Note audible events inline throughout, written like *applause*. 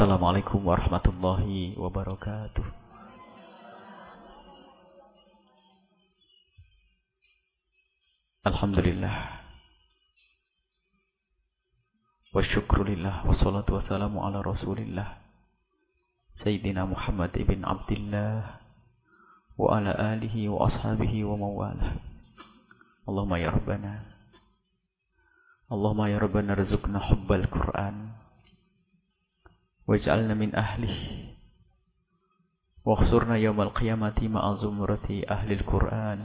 Assalamualaikum warahmatullahi wabarakatuh. Alhamdulillah. Wa syukrulillah wassalatu wassalamu ala Rasulillah. Sayyidina Muhammad ibn Abdullah wa ala alihi wa ashabihi wa mawalah. Allahumma ya Rabbana. Allahumma ya Rabbana rizukna hubbal Qur'an. واجعلنا من أهله واخسرنا يوم القيامة مع زمرة أهل القرآن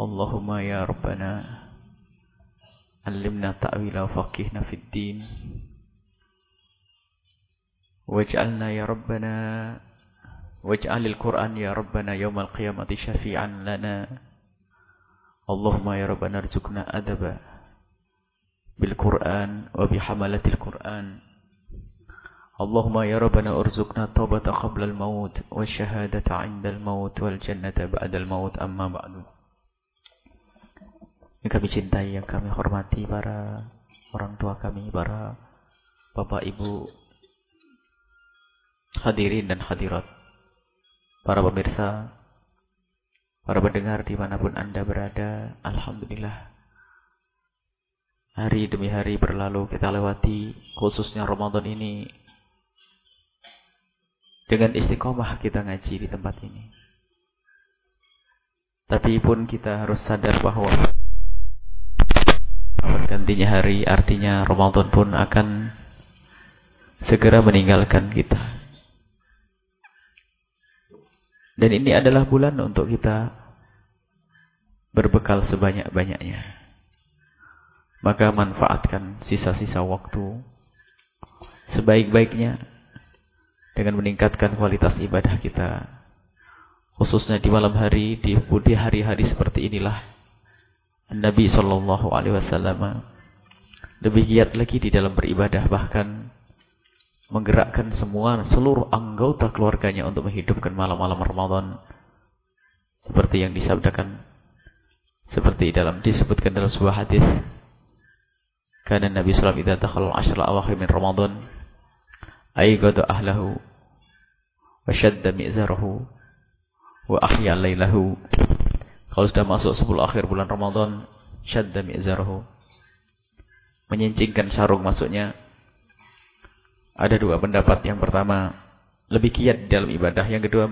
اللهم يا ربنا علمنا تأويلا وفقهنا في الدين واجعلنا يا ربنا واجعل القرآن يا ربنا يوم القيامة شفيعا لنا اللهم يا ربنا ارزقنا أدبا بالقرآن وبحملة القرآن اللهم يا ربنا ارزقنا التوبة قبل الموت والشهادة عند الموت والجنة بعد الموت أما بعد yang kami cintai, yang kami hormati para orang tua kami, para bapak ibu hadirin dan hadirat para pemirsa, para pendengar dimanapun Anda berada, Alhamdulillah. Hari demi hari berlalu kita lewati, khususnya Ramadan ini, dengan istiqomah kita ngaji di tempat ini. Tapi pun kita harus sadar bahwa bergantinya hari artinya Ramadan pun akan segera meninggalkan kita. Dan ini adalah bulan untuk kita berbekal sebanyak-banyaknya. Maka manfaatkan sisa-sisa waktu sebaik-baiknya dengan meningkatkan kualitas ibadah kita. Khususnya di malam hari, di hari-hari seperti inilah Nabi Shallallahu Alaihi Wasallam lebih giat lagi di dalam beribadah bahkan menggerakkan semua seluruh anggota keluarganya untuk menghidupkan malam-malam Ramadan seperti yang disabdakan seperti dalam disebutkan dalam sebuah hadis karena Nabi sallallahu alaihi wasallam idza awakhir ahlahu wa shadda mi'zarahu wa ahya lailahu kalau sudah masuk 10 akhir bulan Ramadan shadda mi'zarahu menyincingkan sarung masuknya ada dua pendapat. Yang pertama, lebih kiat dalam ibadah. Yang kedua,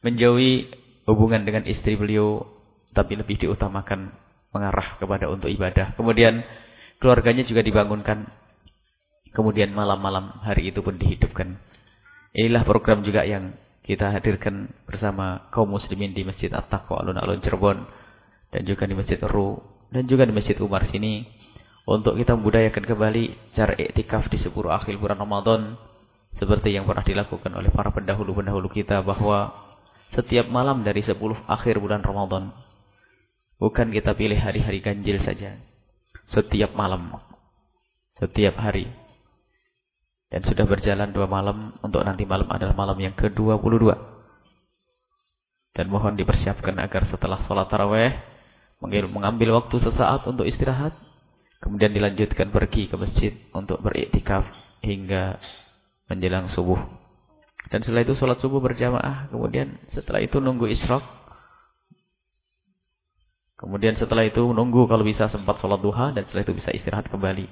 menjauhi hubungan dengan istri beliau, tapi lebih diutamakan mengarah kepada untuk ibadah. Kemudian keluarganya juga dibangunkan. Kemudian malam-malam hari itu pun dihidupkan. Inilah program juga yang kita hadirkan bersama kaum muslimin di Masjid At-Taqwa Alun-Alun Cirebon dan juga di Masjid Ru dan juga di Masjid Umar sini untuk kita membudayakan kembali cara iktikaf di 10 akhir bulan Ramadan seperti yang pernah dilakukan oleh para pendahulu-pendahulu kita bahwa setiap malam dari 10 akhir bulan Ramadan bukan kita pilih hari-hari ganjil saja. Setiap malam setiap hari dan sudah berjalan dua malam untuk nanti malam adalah malam yang ke-22 dan mohon dipersiapkan agar setelah sholat taraweh mengambil waktu sesaat untuk istirahat Kemudian dilanjutkan pergi ke masjid untuk beriktikaf hingga menjelang subuh. Dan setelah itu sholat subuh berjamaah. Kemudian setelah itu nunggu isyraq. Kemudian setelah itu nunggu kalau bisa sempat sholat duha. Dan setelah itu bisa istirahat kembali.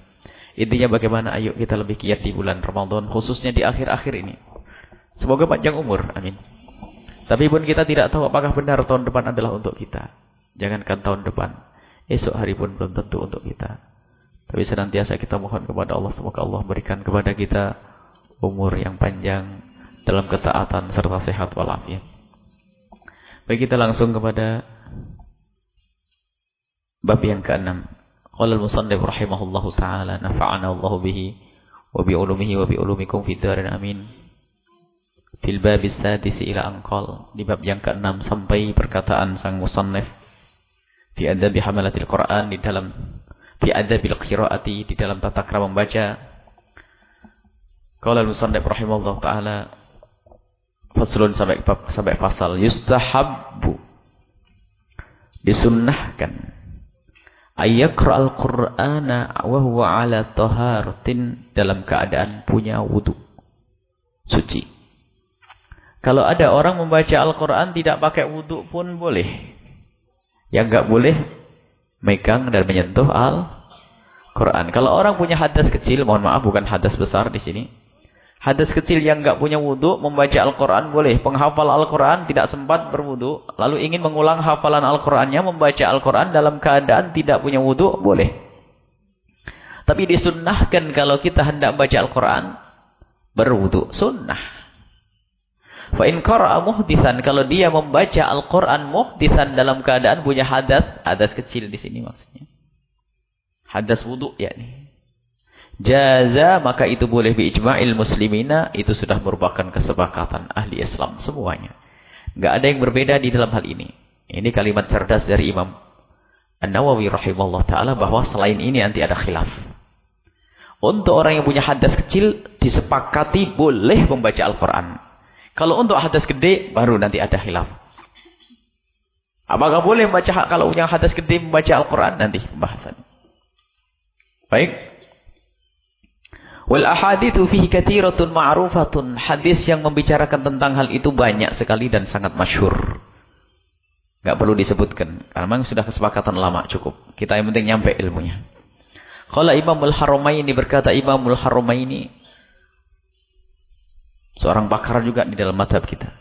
Intinya bagaimana ayo kita lebih giat di bulan Ramadan. Khususnya di akhir-akhir ini. Semoga panjang umur. Amin. Tapi pun kita tidak tahu apakah benar tahun depan adalah untuk kita. Jangankan tahun depan. Esok hari pun belum tentu untuk kita. Tapi senantiasa kita mohon kepada Allah semoga Allah berikan kepada kita umur yang panjang dalam ketaatan serta sehat walafiat. Baik kita langsung kepada bab yang keenam. Qala al-musannif rahimahullahu taala nafa'ana Allah bihi wa bi ulumihi wa bi ulumikum fid darin amin. Fil bab sadis ila anqal di bab yang keenam sampai perkataan sang musannif fi adab hamalatil Quran di dalam fi adabil qiraati di dalam tata krama membaca. Qala al-musannif rahimahullah taala faslun sampai sampai pasal yustahabbu disunnahkan al Qur'ana wa huwa ala taharatin dalam keadaan punya wudu. Suci. Kalau ada orang membaca Al-Quran tidak pakai wudu pun boleh. Yang enggak boleh megang dan menyentuh Al-Quran. Kalau orang punya hadas kecil, mohon maaf bukan hadas besar di sini. Hadas kecil yang enggak punya wudhu, membaca Al-Quran boleh. Penghafal Al-Quran tidak sempat berwudhu, lalu ingin mengulang hafalan Al-Qurannya, membaca Al-Quran dalam keadaan tidak punya wudhu, boleh. Tapi disunnahkan kalau kita hendak baca Al-Quran, berwudhu. Sunnah. Fa in qara'a kalau dia membaca Al-Quran muhdithan dalam keadaan punya hadas, hadas kecil di sini maksudnya. Hadas wudhu ya nih jaza maka itu boleh biijma'il muslimina itu sudah merupakan kesepakatan ahli Islam semuanya. Enggak ada yang berbeda di dalam hal ini. Ini kalimat cerdas dari Imam An-Nawawi rahimahullah taala bahwa selain ini nanti ada khilaf. Untuk orang yang punya hadas kecil disepakati boleh membaca Al-Qur'an. Kalau untuk hadas gede baru nanti ada khilaf. Apakah boleh membaca kalau punya hadas gede membaca Al-Qur'an nanti pembahasan. Baik. Wal ahaditsu fihi katsiratun ma'rufatun. Hadis yang membicarakan tentang hal itu banyak sekali dan sangat masyhur. Enggak perlu disebutkan. Karena memang sudah kesepakatan lama cukup. Kita yang penting nyampe ilmunya. Qala Imamul Haramaini berkata Imamul Haramaini seorang pakar juga di dalam madhab kita.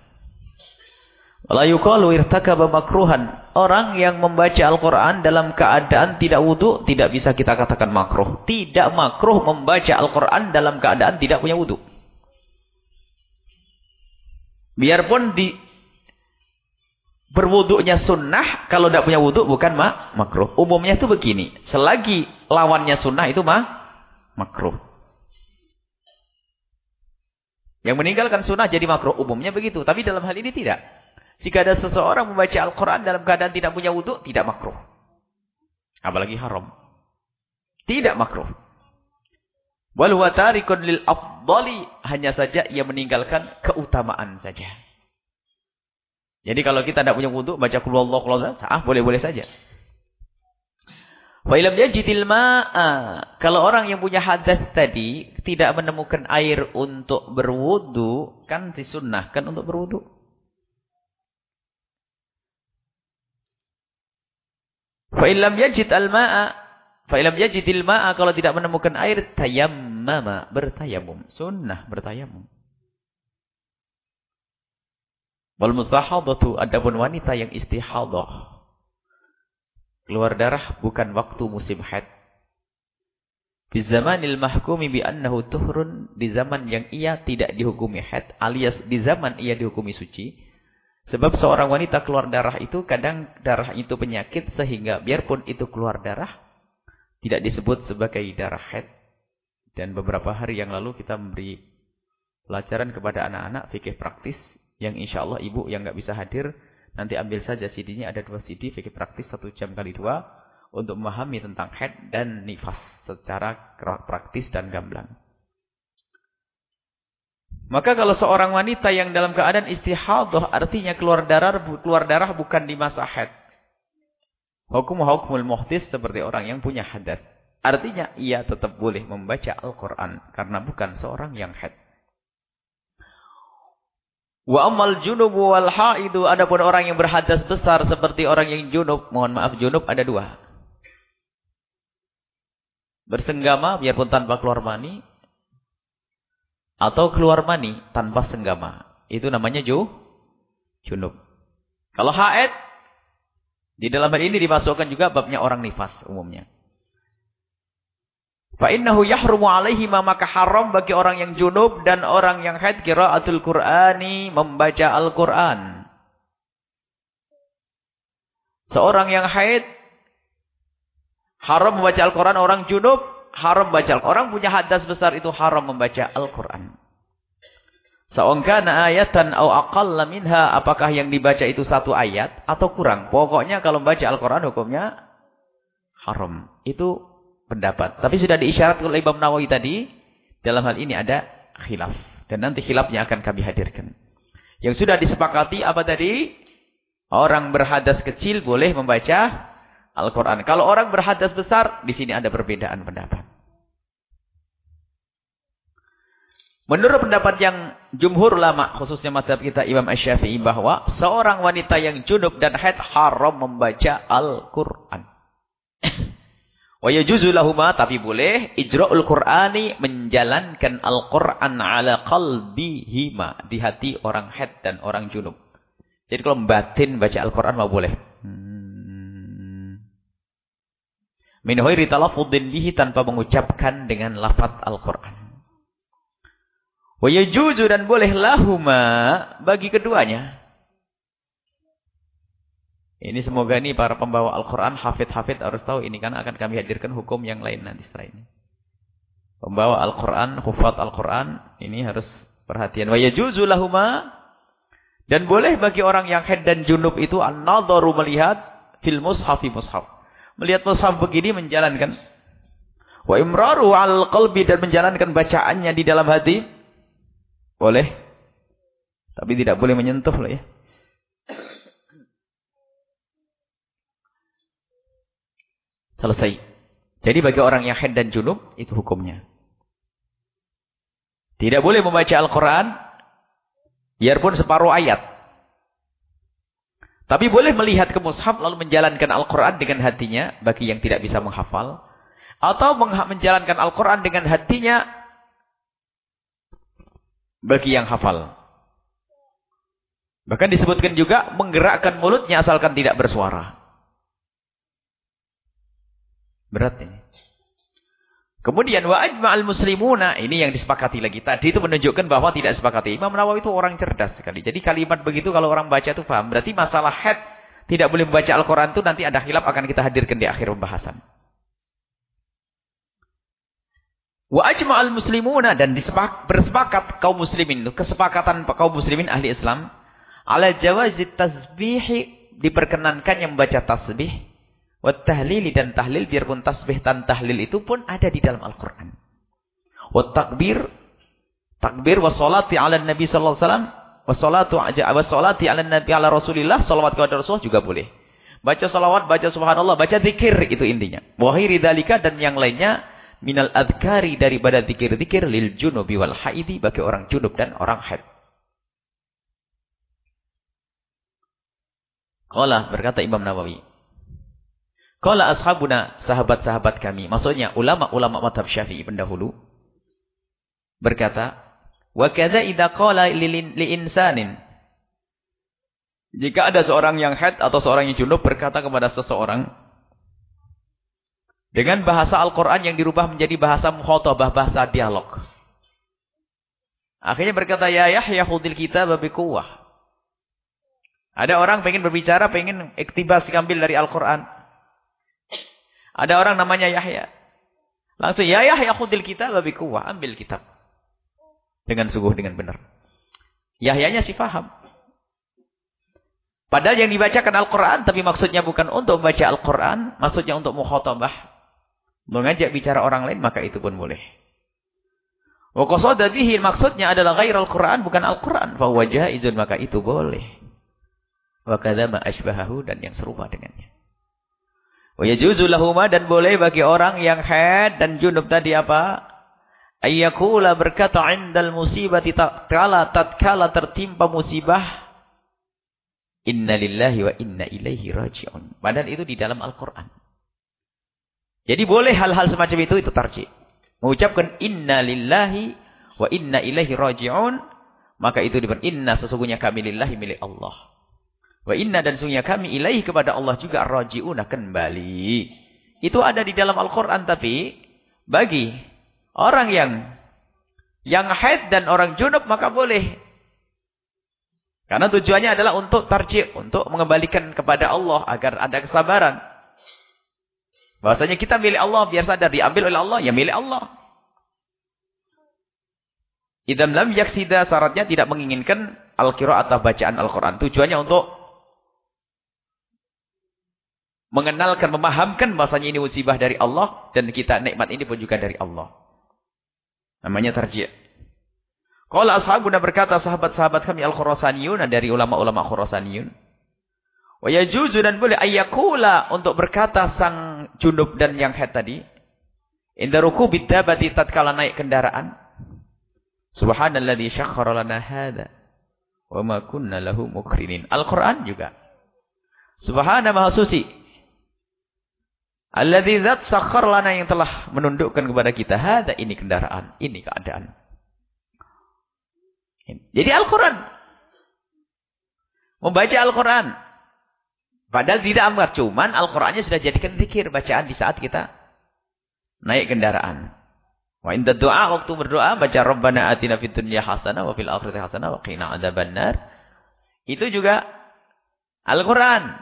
La yuqalu irtakaba makruhan. Orang yang membaca Al-Qur'an dalam keadaan tidak wudu tidak bisa kita katakan makruh. Tidak makruh membaca Al-Qur'an dalam keadaan tidak punya wudu. Biarpun di berwudunya sunnah, kalau tidak punya wudu bukan mak makruh. Umumnya itu begini, selagi lawannya sunnah itu mak makruh. Yang meninggalkan sunnah jadi makruh. Umumnya begitu. Tapi dalam hal ini tidak. Jika ada seseorang membaca Al-Quran dalam keadaan tidak punya wudhu, tidak makruh. Apalagi haram. Tidak makruh. Wal watarikun lil afdali. Hanya saja ia meninggalkan keutamaan saja. Jadi kalau kita tidak punya wudhu, baca kulu Allah, kulu Allah, sah, boleh-boleh saja. Wa'ilam yajidil ma'a. Kalau orang yang punya hadas tadi, tidak menemukan air untuk berwudhu, kan disunnahkan untuk berwudhu. Fa'ilam yajid al-ma'a. Fa'ilam yajidil ma'a. Kalau tidak menemukan air, tayammama. Bertayamum. Sunnah bertayamum. Wal mustahadatu. Adapun wanita yang istihadah. Keluar darah bukan waktu musim haid. Di zamanil mahkumi bi annahu tuhrun. Di zaman yang ia tidak dihukumi haid. Alias di zaman ia dihukumi suci. Sebab seorang wanita keluar darah itu kadang darah itu penyakit sehingga biarpun itu keluar darah tidak disebut sebagai darah haid. Dan beberapa hari yang lalu kita memberi pelajaran kepada anak-anak fikih praktis yang insya Allah ibu yang nggak bisa hadir nanti ambil saja CD-nya ada dua CD fikih praktis satu jam kali dua untuk memahami tentang haid dan nifas secara praktis dan gamblang. Maka kalau seorang wanita yang dalam keadaan istihadah artinya keluar darah keluar darah bukan di masa haid. Hukum hukumul muhdis seperti orang yang punya hadat. Artinya ia tetap boleh membaca Al-Qur'an karena bukan seorang yang haid. Wa amal junub wal haidu adapun orang yang berhadas besar seperti orang yang junub, mohon maaf junub ada dua. Bersenggama biarpun tanpa keluar mani atau keluar mani tanpa senggama. Itu namanya ju, junub. Kalau haid, di dalam hal ini dimasukkan juga babnya orang nifas umumnya. Fa'innahu yahrumu alaihi maka haram bagi orang yang junub dan orang yang haid kiraatul Qur'ani membaca Al-Qur'an. Seorang yang haid haram membaca Al-Qur'an, orang junub haram baca. Orang punya hadas besar itu haram membaca Al-Quran. Sa'ungkana ayatan au aqalla minha. Apakah yang dibaca itu satu ayat atau kurang. Pokoknya kalau membaca Al-Quran hukumnya haram. Itu pendapat. Tapi sudah diisyarat oleh Imam Nawawi tadi. Dalam hal ini ada khilaf. Dan nanti khilafnya akan kami hadirkan. Yang sudah disepakati apa tadi? Orang berhadas kecil boleh membaca Al-Quran. Kalau orang berhadas besar, di sini ada perbedaan pendapat. Menurut pendapat yang jumhur ulama, khususnya madhab kita Imam Ash-Syafi'i, bahwa seorang wanita yang junub dan haid haram membaca Al-Quran. *coughs* Wa yajuzu lahuma tapi boleh ijra'ul Qur'ani menjalankan Al-Qur'an ala qalbihima di hati orang haid dan orang junub. Jadi kalau batin baca Al-Qur'an mau boleh. Hmm. Min ghairi talaffudin bihi tanpa mengucapkan dengan lafaz Al-Qur'an. Wa yajuzu dan boleh lahuma bagi keduanya. Ini semoga ini para pembawa Al-Quran, hafid-hafid harus tahu ini karena akan kami hadirkan hukum yang lain nanti setelah ini. Pembawa Al-Quran, hufat Al-Quran, ini harus perhatian. Wa yajuzu lahuma dan boleh bagi orang yang head dan junub itu an-nadharu melihat fil mushafi mushaf. Melihat mushaf begini menjalankan wa imraru al qalbi dan menjalankan bacaannya di dalam hati boleh. Tapi tidak boleh menyentuh lah ya. Selesai. Jadi bagi orang yang haid dan junub, itu hukumnya. Tidak boleh membaca Al-Quran, biarpun separuh ayat. Tapi boleh melihat ke mushaf lalu menjalankan Al-Quran dengan hatinya, bagi yang tidak bisa menghafal. Atau menjalankan Al-Quran dengan hatinya, bagi yang hafal. Bahkan disebutkan juga menggerakkan mulutnya asalkan tidak bersuara. Berat ini. Kemudian wa ajma'al muslimuna ini yang disepakati lagi. Tadi itu menunjukkan bahwa tidak disepakati. Imam Nawawi itu orang cerdas sekali. Jadi kalimat begitu kalau orang baca itu paham. Berarti masalah head tidak boleh membaca Al-Qur'an itu nanti ada khilaf akan kita hadirkan di akhir pembahasan. Wa ajma'al muslimuna dan disepak, bersepakat kaum muslimin itu kesepakatan kaum muslimin ahli Islam ala jawazit tasbih diperkenankan yang membaca tasbih wa tahlili dan tahlil biarpun tasbih dan tahlil itu pun ada di dalam Al-Qur'an. Wa takbir takbir wa salati ala Nabi sallallahu alaihi wasallam wa salatu wa salati ala Nabi ala Rasulillah salawat kepada Rasulullah juga boleh. Baca salawat, baca subhanallah, baca zikir itu intinya. Wa ghairi dan yang lainnya minal adhkari daripada zikir-zikir lil junubi wal haidi bagi orang junub dan orang haid. Qala berkata Imam Nawawi. Qala ashabuna sahabat-sahabat kami, maksudnya ulama-ulama madhab Syafi'i pendahulu berkata, "Wa kadza idza qala li insanin" Jika ada seorang yang haid atau seorang yang junub berkata kepada seseorang, dengan bahasa Al-Quran yang dirubah menjadi bahasa mukhotobah, bahasa dialog. Akhirnya berkata, Ya Yahya khudil kita babi kuwah. Ada orang pengen berbicara, pengen iktibas ambil dari Al-Quran. Ada orang namanya Yahya. Langsung, Ya Yahya khudil kita babi kuwah. Ambil kitab. Dengan sungguh, dengan benar. Yahyanya sih faham. Padahal yang dibacakan Al-Quran, tapi maksudnya bukan untuk membaca Al-Quran, maksudnya untuk mukhotobah mengajak bicara orang lain maka itu pun boleh. Wa qasada bihi maksudnya adalah ghairal Quran bukan Al-Quran fa izun maka itu boleh. Wa kadzama asbahahu dan yang serupa dengannya. Wa yajuzu lahuma dan boleh bagi orang yang haid dan junub tadi apa? Ayyakula berkata indal musibati tatkala tatkala tertimpa musibah Inna lillahi wa inna ilaihi raji'un. Padahal itu di dalam Al-Quran. Jadi boleh hal-hal semacam itu, itu tarji. Mengucapkan inna lillahi wa inna ilaihi raji'un. Maka itu dibuat inna sesungguhnya kami lillahi milik Allah. Wa inna dan sesungguhnya kami ilaihi kepada Allah juga raji'un kembali. Itu ada di dalam Al-Quran tapi bagi orang yang yang haid dan orang junub maka boleh. Karena tujuannya adalah untuk tarji, untuk mengembalikan kepada Allah agar ada kesabaran. Bahasanya kita milik Allah, biar sadar diambil oleh Allah, ya milik Allah. Idam lam yaksida syaratnya tidak menginginkan al-qiraat atau bacaan Al-Quran. Tujuannya untuk mengenalkan, memahamkan bahasanya ini musibah dari Allah dan kita nikmat ini pun juga dari Allah. Namanya tarjih. Kalau ashabuna berkata sahabat-sahabat kami al-Khurasaniyun dari ulama-ulama Khurasaniyun. Wa yajuzu dan boleh ayyakula untuk berkata sang junub dan yang haid tadi. Inda ruku bidabati tatkala naik kendaraan. Subhanalladzi syakhkhara lana hadza wa ma kunna lahu mukrinin. Al-Qur'an juga. Subhana maha suci. Alladzi dzat sakhkhar lana yang telah menundukkan kepada kita hadza ini kendaraan, ini keadaan. Jadi Al-Qur'an. Membaca Al-Qur'an. Padahal tidak amar, cuman Al-Qur'annya sudah jadikan zikir bacaan di saat kita naik kendaraan. Wa inda doa waktu berdoa baca Rabbana atina fid dunya hasanah wa fil akhirati hasanah wa qina adzabannar. Itu juga Al-Qur'an.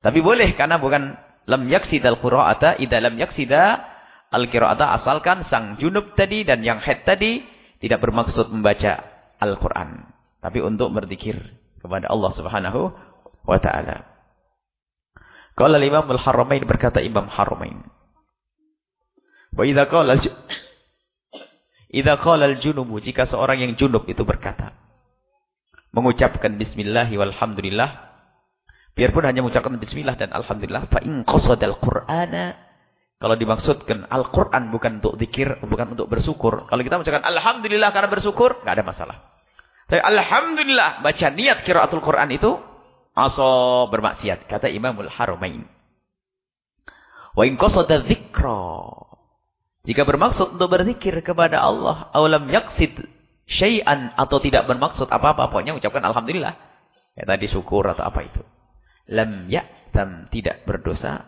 Tapi boleh karena bukan lam yaksidal qira'ata idza lam yaksida al-qira'ata asalkan sang junub tadi dan yang haid tadi tidak bermaksud membaca Al-Qur'an, tapi untuk berzikir kepada Allah Subhanahu wa taala. Qala Imam Al-Haramain berkata Imam Haramain Wa idza qala *coughs* idza qala al-junubu jika seorang yang junub itu berkata mengucapkan bismillah walhamdulillah biarpun hanya mengucapkan bismillah dan alhamdulillah fa in qasadal qur'ana kalau dimaksudkan Al-Qur'an bukan untuk zikir, bukan untuk bersyukur. Kalau kita mengucapkan alhamdulillah karena bersyukur, enggak ada masalah. Tapi alhamdulillah baca niat qiraatul Qur'an itu aso bermaksiat, kata Imamul Haramain. Wa in qasada dzikra jika bermaksud untuk berzikir kepada Allah, awalam yaksid syai'an atau tidak bermaksud apa-apa, pokoknya ucapkan alhamdulillah. Ya tadi syukur atau apa itu. Lam ya'tam tidak berdosa.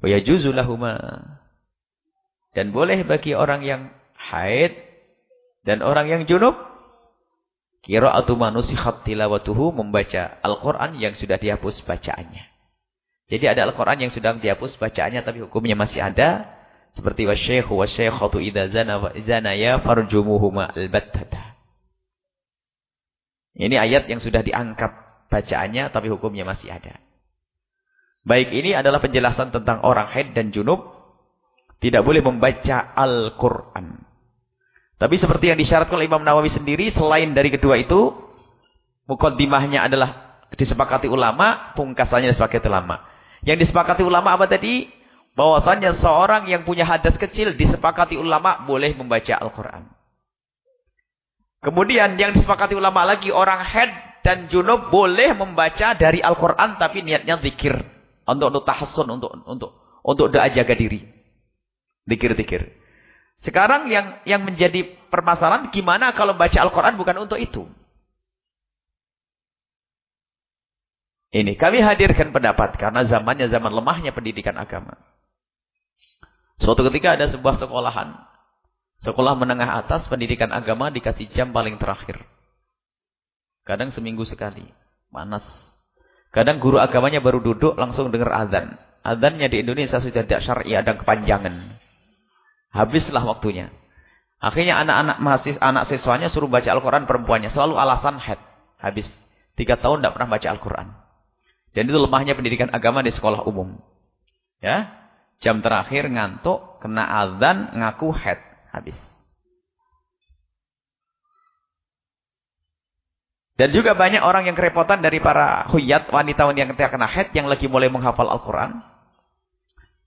Wa yajuzu lahuma. Dan boleh bagi orang yang haid dan orang yang junub qira'atu manusikhat tilawatuhu membaca Al-Qur'an yang sudah dihapus bacaannya. Jadi ada Al-Qur'an yang sudah dihapus bacaannya tapi hukumnya masih ada. Seperti wasyekhu wasyekhatu idza zana zanaya farjumuhuma albattata. Ini ayat yang sudah diangkat bacaannya tapi hukumnya masih ada. Baik ini adalah penjelasan tentang orang haid dan junub tidak boleh membaca Al-Qur'an. Tapi seperti yang disyaratkan oleh Imam Nawawi sendiri selain dari kedua itu mukaddimahnya adalah disepakati ulama, pungkasannya disepakati ulama. Yang disepakati ulama apa tadi? bahwasanya seorang yang punya hadas kecil disepakati ulama boleh membaca Al-Quran. Kemudian yang disepakati ulama lagi orang head dan junub boleh membaca dari Al-Quran tapi niatnya zikir untuk untuk tahassun untuk untuk untuk doa jaga diri. Zikir-zikir. Sekarang yang yang menjadi permasalahan gimana kalau baca Al-Quran bukan untuk itu. Ini kami hadirkan pendapat karena zamannya zaman lemahnya pendidikan agama. Suatu ketika ada sebuah sekolahan. Sekolah menengah atas pendidikan agama dikasih jam paling terakhir. Kadang seminggu sekali. Panas. Kadang guru agamanya baru duduk langsung dengar azan. Azannya di Indonesia sudah tidak syar'i ada kepanjangan. Habislah waktunya. Akhirnya anak-anak mahasiswa, anak siswanya suruh baca Al-Quran perempuannya. Selalu alasan head. Habis. Tiga tahun tidak pernah baca Al-Quran. Dan itu lemahnya pendidikan agama di sekolah umum. Ya, Jam terakhir ngantuk, kena azan, ngaku head. Habis. Dan juga banyak orang yang kerepotan dari para huyat, wanita yang kena head, yang lagi mulai menghafal Al-Quran.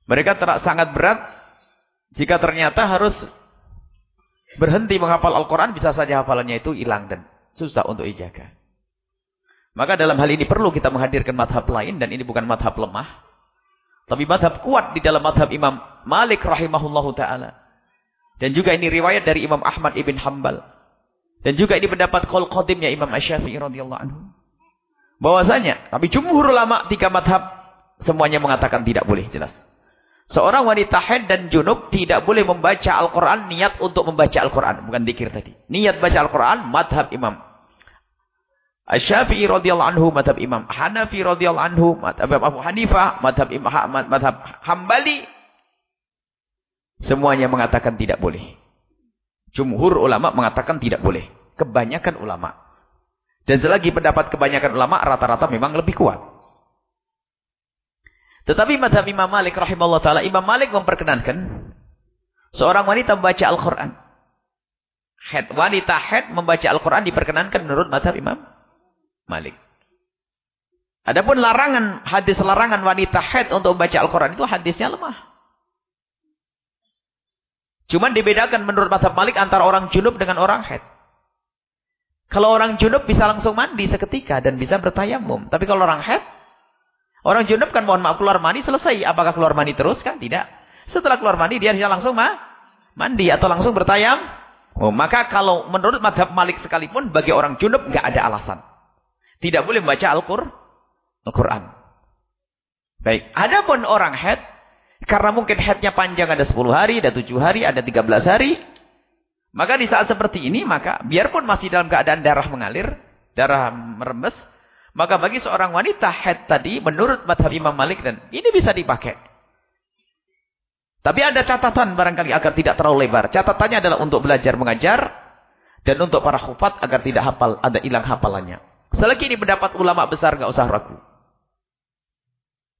Mereka sangat berat jika ternyata harus berhenti menghafal Al-Quran, bisa saja hafalannya itu hilang dan susah untuk dijaga. Maka dalam hal ini perlu kita menghadirkan madhab lain, dan ini bukan madhab lemah. Tapi madhab kuat di dalam madhab Imam Malik rahimahullahu ta'ala. Dan juga ini riwayat dari Imam Ahmad ibn Hanbal. Dan juga ini pendapat kol qadimnya Imam Asyafi'i radhiyallahu anhu. Bahwasanya, tapi jumhur ulama tiga madhab semuanya mengatakan tidak boleh jelas. Seorang wanita haid dan junub tidak boleh membaca Al-Quran niat untuk membaca Al-Quran. Bukan dikir tadi. Niat baca Al-Quran, madhab Imam Asy-Syafi'i radhiyallahu anhu madhab Imam Hanafi radhiyallahu anhu madhab Abu Hanifah madhab Imam madhab Hambali semuanya mengatakan tidak boleh. Jumhur ulama mengatakan tidak boleh. Kebanyakan ulama. Dan selagi pendapat kebanyakan ulama rata-rata memang lebih kuat. Tetapi madhab Imam Malik rahimahullah ta'ala, Imam Malik memperkenankan seorang wanita membaca Al-Quran. Head, wanita head membaca Al-Quran diperkenankan menurut madhab Imam Malik. Adapun larangan, hadis larangan wanita haid untuk membaca Al-Quran itu hadisnya lemah. Cuman dibedakan menurut mazhab Malik antara orang junub dengan orang haid. Kalau orang junub bisa langsung mandi seketika dan bisa bertayamum. Tapi kalau orang haid, orang junub kan mohon maaf keluar mandi selesai. Apakah keluar mandi terus kan? Tidak. Setelah keluar mandi dia bisa langsung ma mandi atau langsung bertayam. Oh, maka kalau menurut madhab Malik sekalipun bagi orang junub nggak ada alasan. Tidak boleh membaca Al-Quran. Baik. Adapun orang haid, karena mungkin haidnya panjang ada 10 hari, ada 7 hari, ada 13 hari. Maka di saat seperti ini, maka biarpun masih dalam keadaan darah mengalir, darah merembes, maka bagi seorang wanita head tadi, menurut madhab Imam Malik, dan ini bisa dipakai. Tapi ada catatan barangkali agar tidak terlalu lebar. Catatannya adalah untuk belajar mengajar, dan untuk para khufat agar tidak hafal, ada hilang hafalannya. Selagi ini pendapat ulama besar, nggak usah ragu.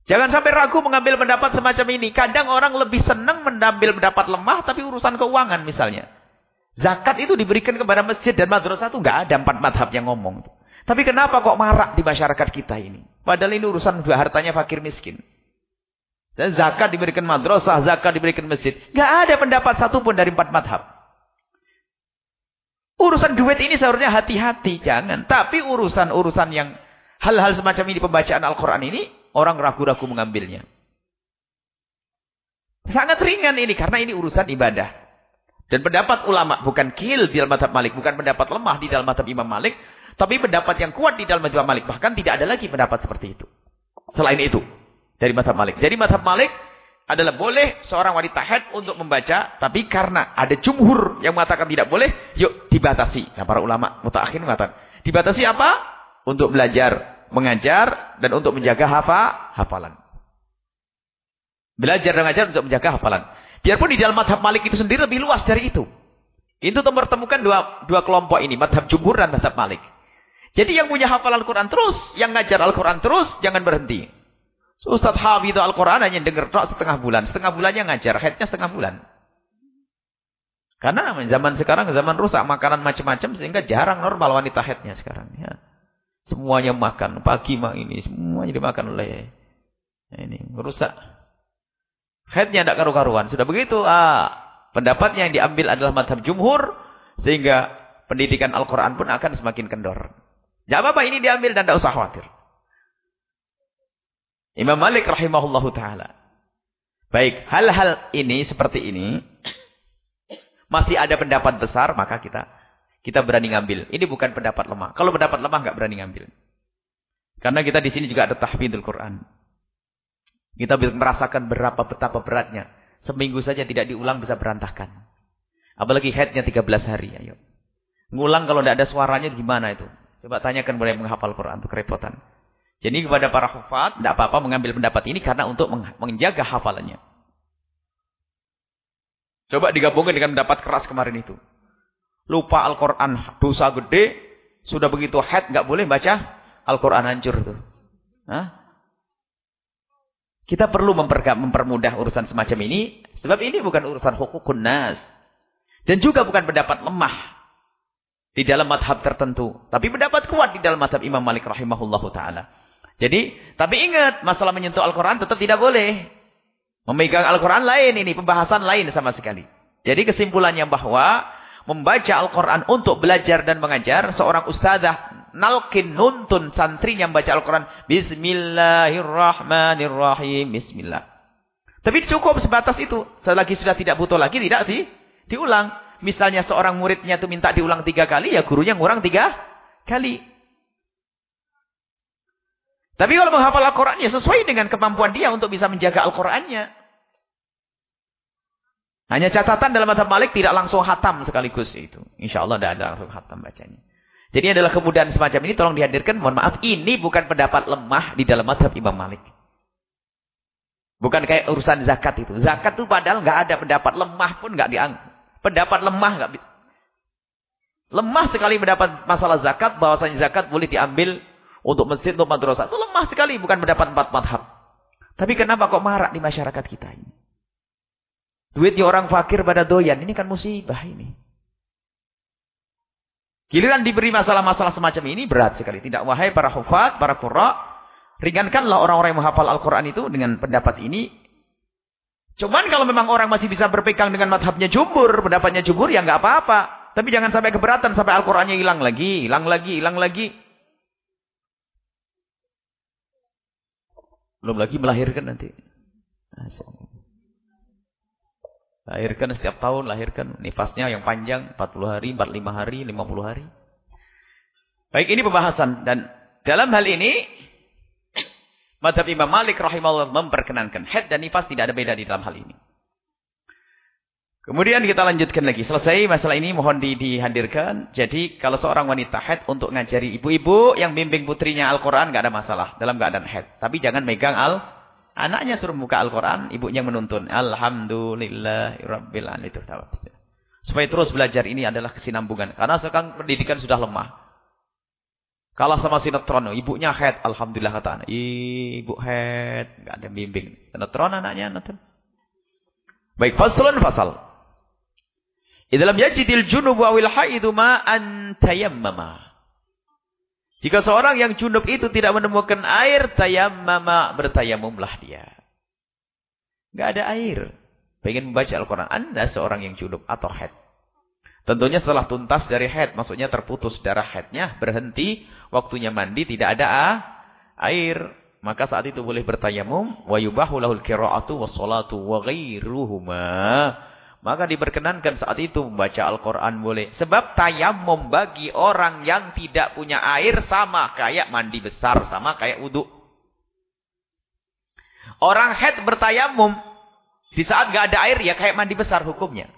Jangan sampai ragu mengambil pendapat semacam ini. Kadang orang lebih senang mengambil pendapat lemah, tapi urusan keuangan misalnya. Zakat itu diberikan kepada masjid dan madrasah itu nggak ada empat madhab yang ngomong. Tapi kenapa kok marak di masyarakat kita ini? Padahal ini urusan hartanya fakir miskin. Dan zakat diberikan madrasah, zakat diberikan masjid. Nggak ada pendapat satu pun dari empat madhab. Urusan duit ini seharusnya hati-hati, jangan. Tapi urusan-urusan yang hal-hal semacam ini, pembacaan Al-Quran ini, orang ragu-ragu mengambilnya. Sangat ringan ini, karena ini urusan ibadah. Dan pendapat ulama bukan kil di dalam madhab Malik. Bukan pendapat lemah di dalam madhab Imam Malik. Tapi pendapat yang kuat di dalam madhab Malik. Bahkan tidak ada lagi pendapat seperti itu. Selain itu. Dari madhab Malik. Jadi madhab Malik adalah boleh seorang wanita head untuk membaca. Tapi karena ada jumhur yang mengatakan tidak boleh. Yuk dibatasi. Nah para ulama mutakhir mengatakan. Dibatasi apa? Untuk belajar, mengajar, dan untuk menjaga hafa, hafalan. Belajar dan mengajar untuk menjaga hafalan. Biarpun di dalam madhab Malik itu sendiri lebih luas dari itu. Itu mempertemukan dua, dua kelompok ini. Madhab Jumhur dan madhab Malik. Jadi yang punya hafal Al-Quran terus. Yang ngajar Al-Quran terus. Jangan berhenti. Ustaz Hafidh Al-Quran hanya dengar tok setengah bulan. Setengah bulannya ngajar. Headnya setengah bulan. Karena zaman sekarang zaman rusak. Makanan macam-macam. Sehingga jarang normal wanita headnya sekarang. Ya. Semuanya makan. Pagi mak ini. Semuanya dimakan oleh. Ini rusak. Headnya tidak karu-karuan. Sudah begitu, ah, pendapatnya yang diambil adalah madhab jumhur. Sehingga pendidikan Al-Quran pun akan semakin kendor. Tidak apa-apa ini diambil dan tidak usah khawatir. Imam Malik rahimahullah ta'ala. Baik, hal-hal ini seperti ini. Masih ada pendapat besar, maka kita kita berani ngambil. Ini bukan pendapat lemah. Kalau pendapat lemah nggak berani ngambil. Karena kita di sini juga ada tahfidul Quran. Kita merasakan berapa betapa beratnya. Seminggu saja tidak diulang bisa berantakan. Apalagi headnya 13 hari. Ayo. Ngulang kalau tidak ada suaranya gimana itu? Coba tanyakan boleh menghafal Quran itu kerepotan. Jadi kepada para hufat, tidak apa-apa mengambil pendapat ini karena untuk menjaga hafalannya. Coba digabungkan dengan pendapat keras kemarin itu. Lupa Al-Quran, dosa gede, sudah begitu head, nggak boleh baca Al-Quran hancur itu. Hah? Kita perlu mempermudah urusan semacam ini. Sebab ini bukan urusan hukukun nas. Dan juga bukan pendapat lemah. Di dalam madhab tertentu. Tapi pendapat kuat di dalam madhab Imam Malik rahimahullah ta'ala. Jadi, tapi ingat. Masalah menyentuh Al-Quran tetap tidak boleh. Memegang Al-Quran lain ini. Pembahasan lain sama sekali. Jadi kesimpulannya bahwa. Membaca Al-Quran untuk belajar dan mengajar. Seorang ustazah nalkin nuntun santrinya membaca Al-Quran. Bismillahirrahmanirrahim. Bismillah. Tapi cukup sebatas itu. Selagi sudah tidak butuh lagi, tidak sih? Diulang. Misalnya seorang muridnya itu minta diulang tiga kali, ya gurunya ngurang tiga kali. Tapi kalau menghafal Al-Quran, ya sesuai dengan kemampuan dia untuk bisa menjaga Al-Qurannya. Hanya catatan dalam mata Malik tidak langsung hatam sekaligus itu. Insya Allah tidak ada langsung hatam bacanya. Jadi adalah kemudahan semacam ini tolong dihadirkan. Mohon maaf, ini bukan pendapat lemah di dalam madhab Imam Malik. Bukan kayak urusan zakat itu. Zakat itu padahal nggak ada pendapat lemah pun nggak dianggap. Pendapat lemah nggak lemah sekali pendapat masalah zakat bahwasanya zakat boleh diambil untuk masjid untuk madrasah. Itu lemah sekali bukan pendapat empat madhab. Tapi kenapa kok marak di masyarakat kita ini? Duitnya orang fakir pada doyan. Ini kan musibah ini. Giliran diberi masalah-masalah semacam ini berat sekali. Tidak wahai para hufat, para qurra, Ringankanlah orang-orang yang menghafal Al-Quran itu dengan pendapat ini. Cuman kalau memang orang masih bisa berpegang dengan madhabnya jumhur, pendapatnya jumhur, ya nggak apa-apa. Tapi jangan sampai keberatan, sampai Al-Qurannya hilang lagi, hilang lagi, hilang lagi. Belum lagi melahirkan nanti. Lahirkan setiap tahun, lahirkan nifasnya yang panjang, 40 hari, 45 hari, 50 hari. Baik, ini pembahasan. Dan dalam hal ini, Madhab Imam Malik rahimahullah memperkenankan head dan nifas tidak ada beda di dalam hal ini. Kemudian kita lanjutkan lagi. Selesai masalah ini mohon di, dihadirkan. Jadi kalau seorang wanita head untuk ngajari ibu-ibu yang bimbing putrinya Al-Quran nggak ada masalah dalam keadaan head. Tapi jangan megang al anaknya suruh buka Al-Quran, ibunya menuntun. Alhamdulillahirabbil itu Supaya terus belajar ini adalah kesinambungan. Karena sekarang pendidikan sudah lemah. Kalah sama sinetron. Ibunya head. Alhamdulillah kata anak. Ibu head. Enggak ada bimbing. Sinetron anaknya. Nonton. Baik. Faslun fasal. Idalam yajidil junub awil haidu ma'an tayammama. Jika seorang yang junub itu tidak menemukan air, tayammama bertayamumlah dia. Enggak ada air. Pengen membaca Al-Quran. Anda seorang yang junub atau head. Tentunya setelah tuntas dari head, maksudnya terputus darah headnya, berhenti, waktunya mandi, tidak ada ah, air. Maka saat itu boleh bertayamum, wa yubahu lahul kira'atu wa salatu wa ghairuhuma. Maka diperkenankan saat itu membaca Al-Quran boleh. Sebab tayamum bagi orang yang tidak punya air sama kayak mandi besar, sama kayak wudhu. Orang head bertayamum, di saat gak ada air ya kayak mandi besar hukumnya.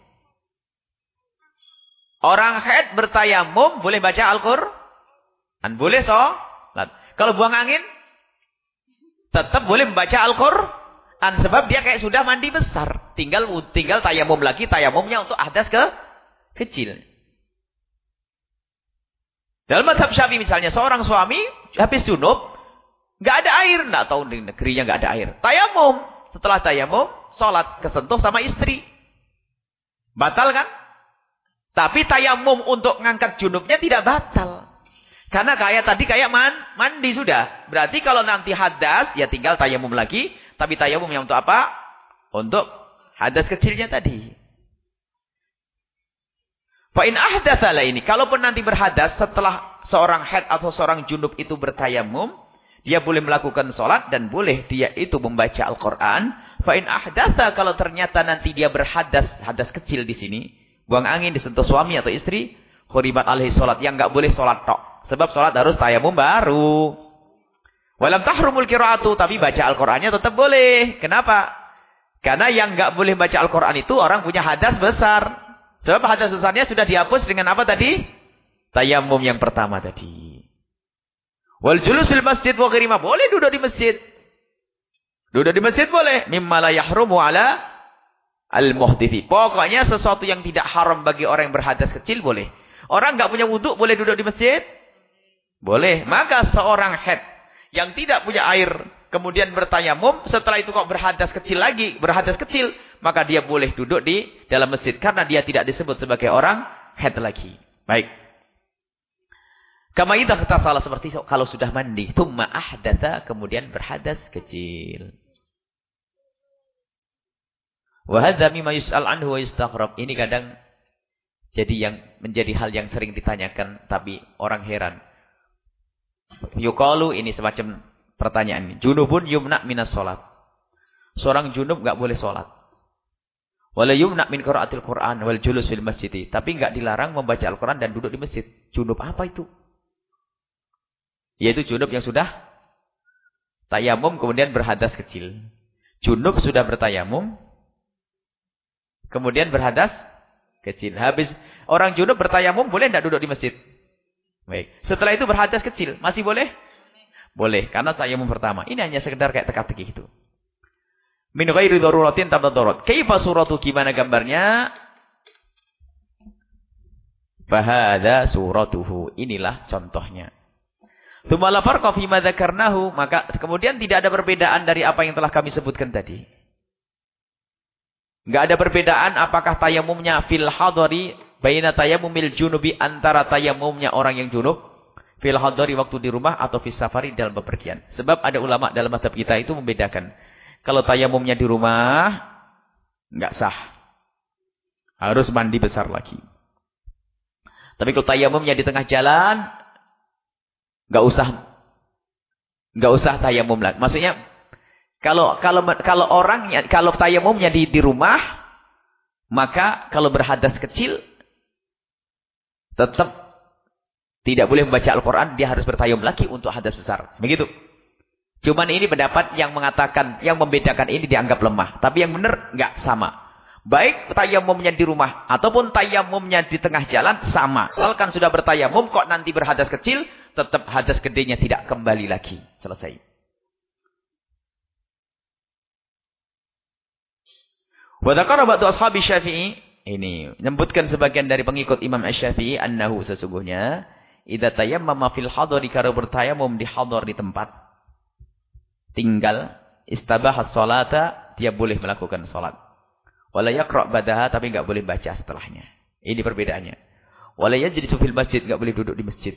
Orang haid bertayamum boleh baca Al-Qur'an. Boleh sholat. Kalau buang angin tetap boleh membaca Al-Qur'an sebab dia kayak sudah mandi besar. Tinggal tinggal tayamum lagi, tayamumnya untuk hadas ke kecil. Dalam madhab syafi'i misalnya seorang suami habis junub nggak ada air, nggak tahu di negerinya nggak ada air. Tayamum, setelah tayamum sholat kesentuh sama istri. Batal kan? Tapi tayamum untuk ngangkat junubnya tidak batal. Karena kayak tadi kayak man, mandi sudah. Berarti kalau nanti hadas, ya tinggal tayamum lagi. Tapi tayamum yang untuk apa? Untuk hadas kecilnya tadi. Fa'in ahdatsalah ini. Kalaupun nanti berhadas setelah seorang head atau seorang junub itu bertayamum. Dia boleh melakukan sholat dan boleh dia itu membaca Al-Quran. Fa'in ahdatsa kalau ternyata nanti dia berhadas, hadas kecil di sini buang angin disentuh suami atau istri, khuribat alaihi salat yang enggak boleh salat tok. Sebab salat harus tayamum baru. Walam tahrumul qiraatu, tapi baca Al-Qur'annya tetap boleh. Kenapa? Karena yang enggak boleh baca Al-Qur'an itu orang punya hadas besar. Sebab hadas besarnya sudah dihapus dengan apa tadi? Tayamum yang pertama tadi. Wal julus fil masjid wa boleh duduk di masjid. Duduk di masjid boleh. Mimma la yahrumu ala Al-muhdithi. Pokoknya sesuatu yang tidak haram bagi orang yang berhadas kecil boleh. Orang nggak punya wudhu boleh duduk di masjid? Boleh. Maka seorang head yang tidak punya air kemudian bertayamum setelah itu kok berhadas kecil lagi, berhadas kecil, maka dia boleh duduk di dalam masjid karena dia tidak disebut sebagai orang head lagi. Baik. Kama kita salah seperti kalau sudah mandi, tumma ahdatha kemudian berhadas kecil. Wahadha mimma yus'al anhu wa yustaghrab. Ini kadang jadi yang menjadi hal yang sering ditanyakan tapi orang heran. Yukalu ini semacam pertanyaan. Junubun yumna minas salat. Seorang junub enggak boleh salat. Wala yumna min qiraatil Qur'an wal julus fil masjid. Tapi enggak dilarang membaca Al-Qur'an dan duduk di masjid. Junub apa itu? Yaitu junub yang sudah tayamum kemudian berhadas kecil. Junub sudah bertayamum Kemudian berhadas kecil. Habis orang junub bertayamum boleh tidak duduk di masjid? Baik. Setelah itu berhadas kecil, masih boleh? Boleh, karena tayamum pertama. Ini hanya sekedar kayak teka-teki itu. Min ghairi daruratin tabadarat. Kaifa suratu gimana gambarnya? Fahada suratuhu. Inilah contohnya. Tsumma farqa fi ma maka kemudian tidak ada perbedaan dari apa yang telah kami sebutkan tadi. Enggak ada perbedaan apakah tayamumnya fil hadari baina tayamumil junubi antara tayamumnya orang yang junub Fil hadari waktu di rumah atau fil safari dalam bepergian. Sebab ada ulama dalam madhab kita itu membedakan. Kalau tayamumnya di rumah, nggak sah. Harus mandi besar lagi. Tapi kalau tayamumnya di tengah jalan, nggak usah nggak usah tayamum lagi. Maksudnya kalau kalau kalau orang kalau tayamumnya di di rumah, maka kalau berhadas kecil tetap tidak boleh membaca Al-Quran, dia harus bertayum lagi untuk hadas besar. Begitu. Cuman ini pendapat yang mengatakan, yang membedakan ini dianggap lemah. Tapi yang benar, nggak sama. Baik tayamumnya di rumah, ataupun tayamumnya di tengah jalan, sama. Kalau sudah bertayamum, kok nanti berhadas kecil, tetap hadas gedenya tidak kembali lagi. Selesai. Wadakara ba'du ashabi syafi'i. Ini menyebutkan sebagian dari pengikut Imam Asy-Syafi'i annahu sesungguhnya Idza tayammama fil hadari kalau bertayamum di hadar di tempat tinggal istabahas salata dia boleh melakukan salat. Wala yaqra badaha tapi enggak boleh baca setelahnya. Ini perbedaannya. Wala yajlisu fil masjid enggak boleh duduk di masjid.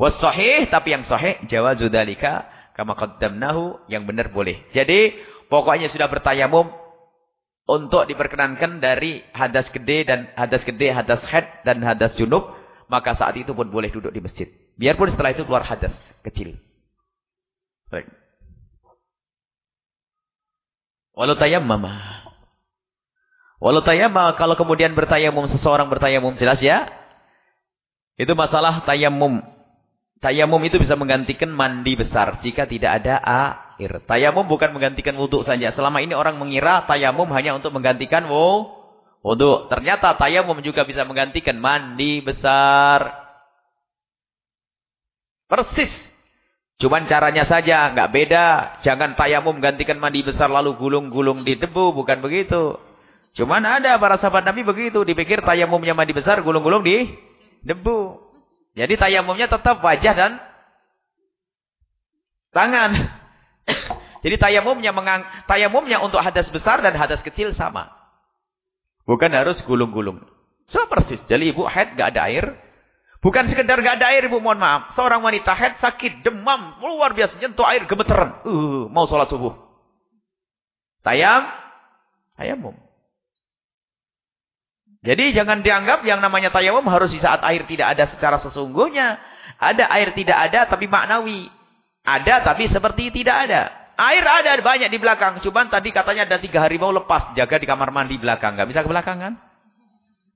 Was tapi yang sahih jawazu dzalika kama qaddamnahu yang benar boleh. Jadi pokoknya sudah bertayamum untuk diperkenankan dari hadas gede dan hadas gede, hadas head dan hadas junub maka saat itu pun boleh duduk di masjid. Biarpun setelah itu keluar hadas kecil. Baik. Walau tayammama. Walau tayammama kalau kemudian bertayamum seseorang bertayamum jelas ya. Itu masalah tayamum. Tayamum itu bisa menggantikan mandi besar jika tidak ada air. Tayamum bukan menggantikan wudhu saja. Selama ini orang mengira tayamum hanya untuk menggantikan wudhu. Ternyata tayamum juga bisa menggantikan mandi besar. Persis. Cuman caranya saja, nggak beda. Jangan tayamum gantikan mandi besar lalu gulung-gulung di debu, bukan begitu. Cuman ada para sahabat Nabi begitu, dipikir tayamumnya mandi besar, gulung-gulung di debu. Jadi tayamumnya tetap wajah dan tangan. Jadi tayamumnya mengang, tayamumnya untuk hadas besar dan hadas kecil sama. Bukan harus gulung-gulung. So persis. Jadi ibu haid gak ada air. Bukan sekedar gak ada air ibu mohon maaf. Seorang wanita haid sakit, demam, luar biasa. Nyentuh air gemeteran. Uh, mau sholat subuh. Tayam. Tayamum. Jadi jangan dianggap yang namanya tayamum harus di saat air tidak ada secara sesungguhnya. Ada air tidak ada tapi maknawi. Ada tapi seperti tidak ada. Air ada banyak di belakang. Cuman tadi katanya ada tiga hari mau lepas. Jaga di kamar mandi belakang. Gak bisa ke belakang kan?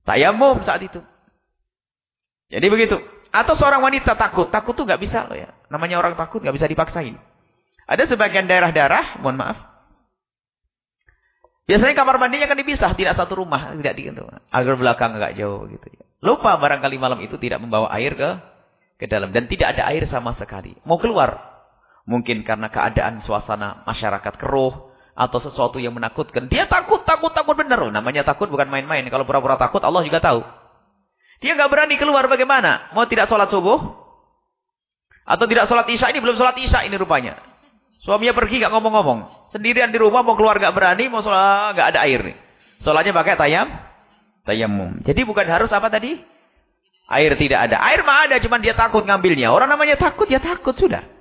Tayamum saat itu. Jadi begitu. Atau seorang wanita takut. Takut tuh gak bisa loh ya. Namanya orang takut gak bisa dipaksain. Ada sebagian daerah-daerah. Mohon maaf. Biasanya kamar mandinya kan dipisah. Tidak satu rumah. Tidak di. Agar belakang gak jauh gitu ya. Lupa barangkali malam itu tidak membawa air ke ke dalam. Dan tidak ada air sama sekali. Mau keluar. Mungkin karena keadaan suasana masyarakat keruh. Atau sesuatu yang menakutkan. Dia takut, takut, takut benar. Namanya takut bukan main-main. Kalau pura-pura takut Allah juga tahu. Dia nggak berani keluar bagaimana? Mau tidak sholat subuh? Atau tidak sholat isya? Ini belum sholat isya ini rupanya. Suaminya pergi nggak ngomong-ngomong. Sendirian di rumah mau keluar nggak berani. Mau sholat nggak ada air nih. Sholatnya pakai tayam. Tayamum. Jadi bukan harus apa tadi? Air tidak ada. Air mah ada, cuman dia takut ngambilnya. Orang namanya takut, ya takut sudah.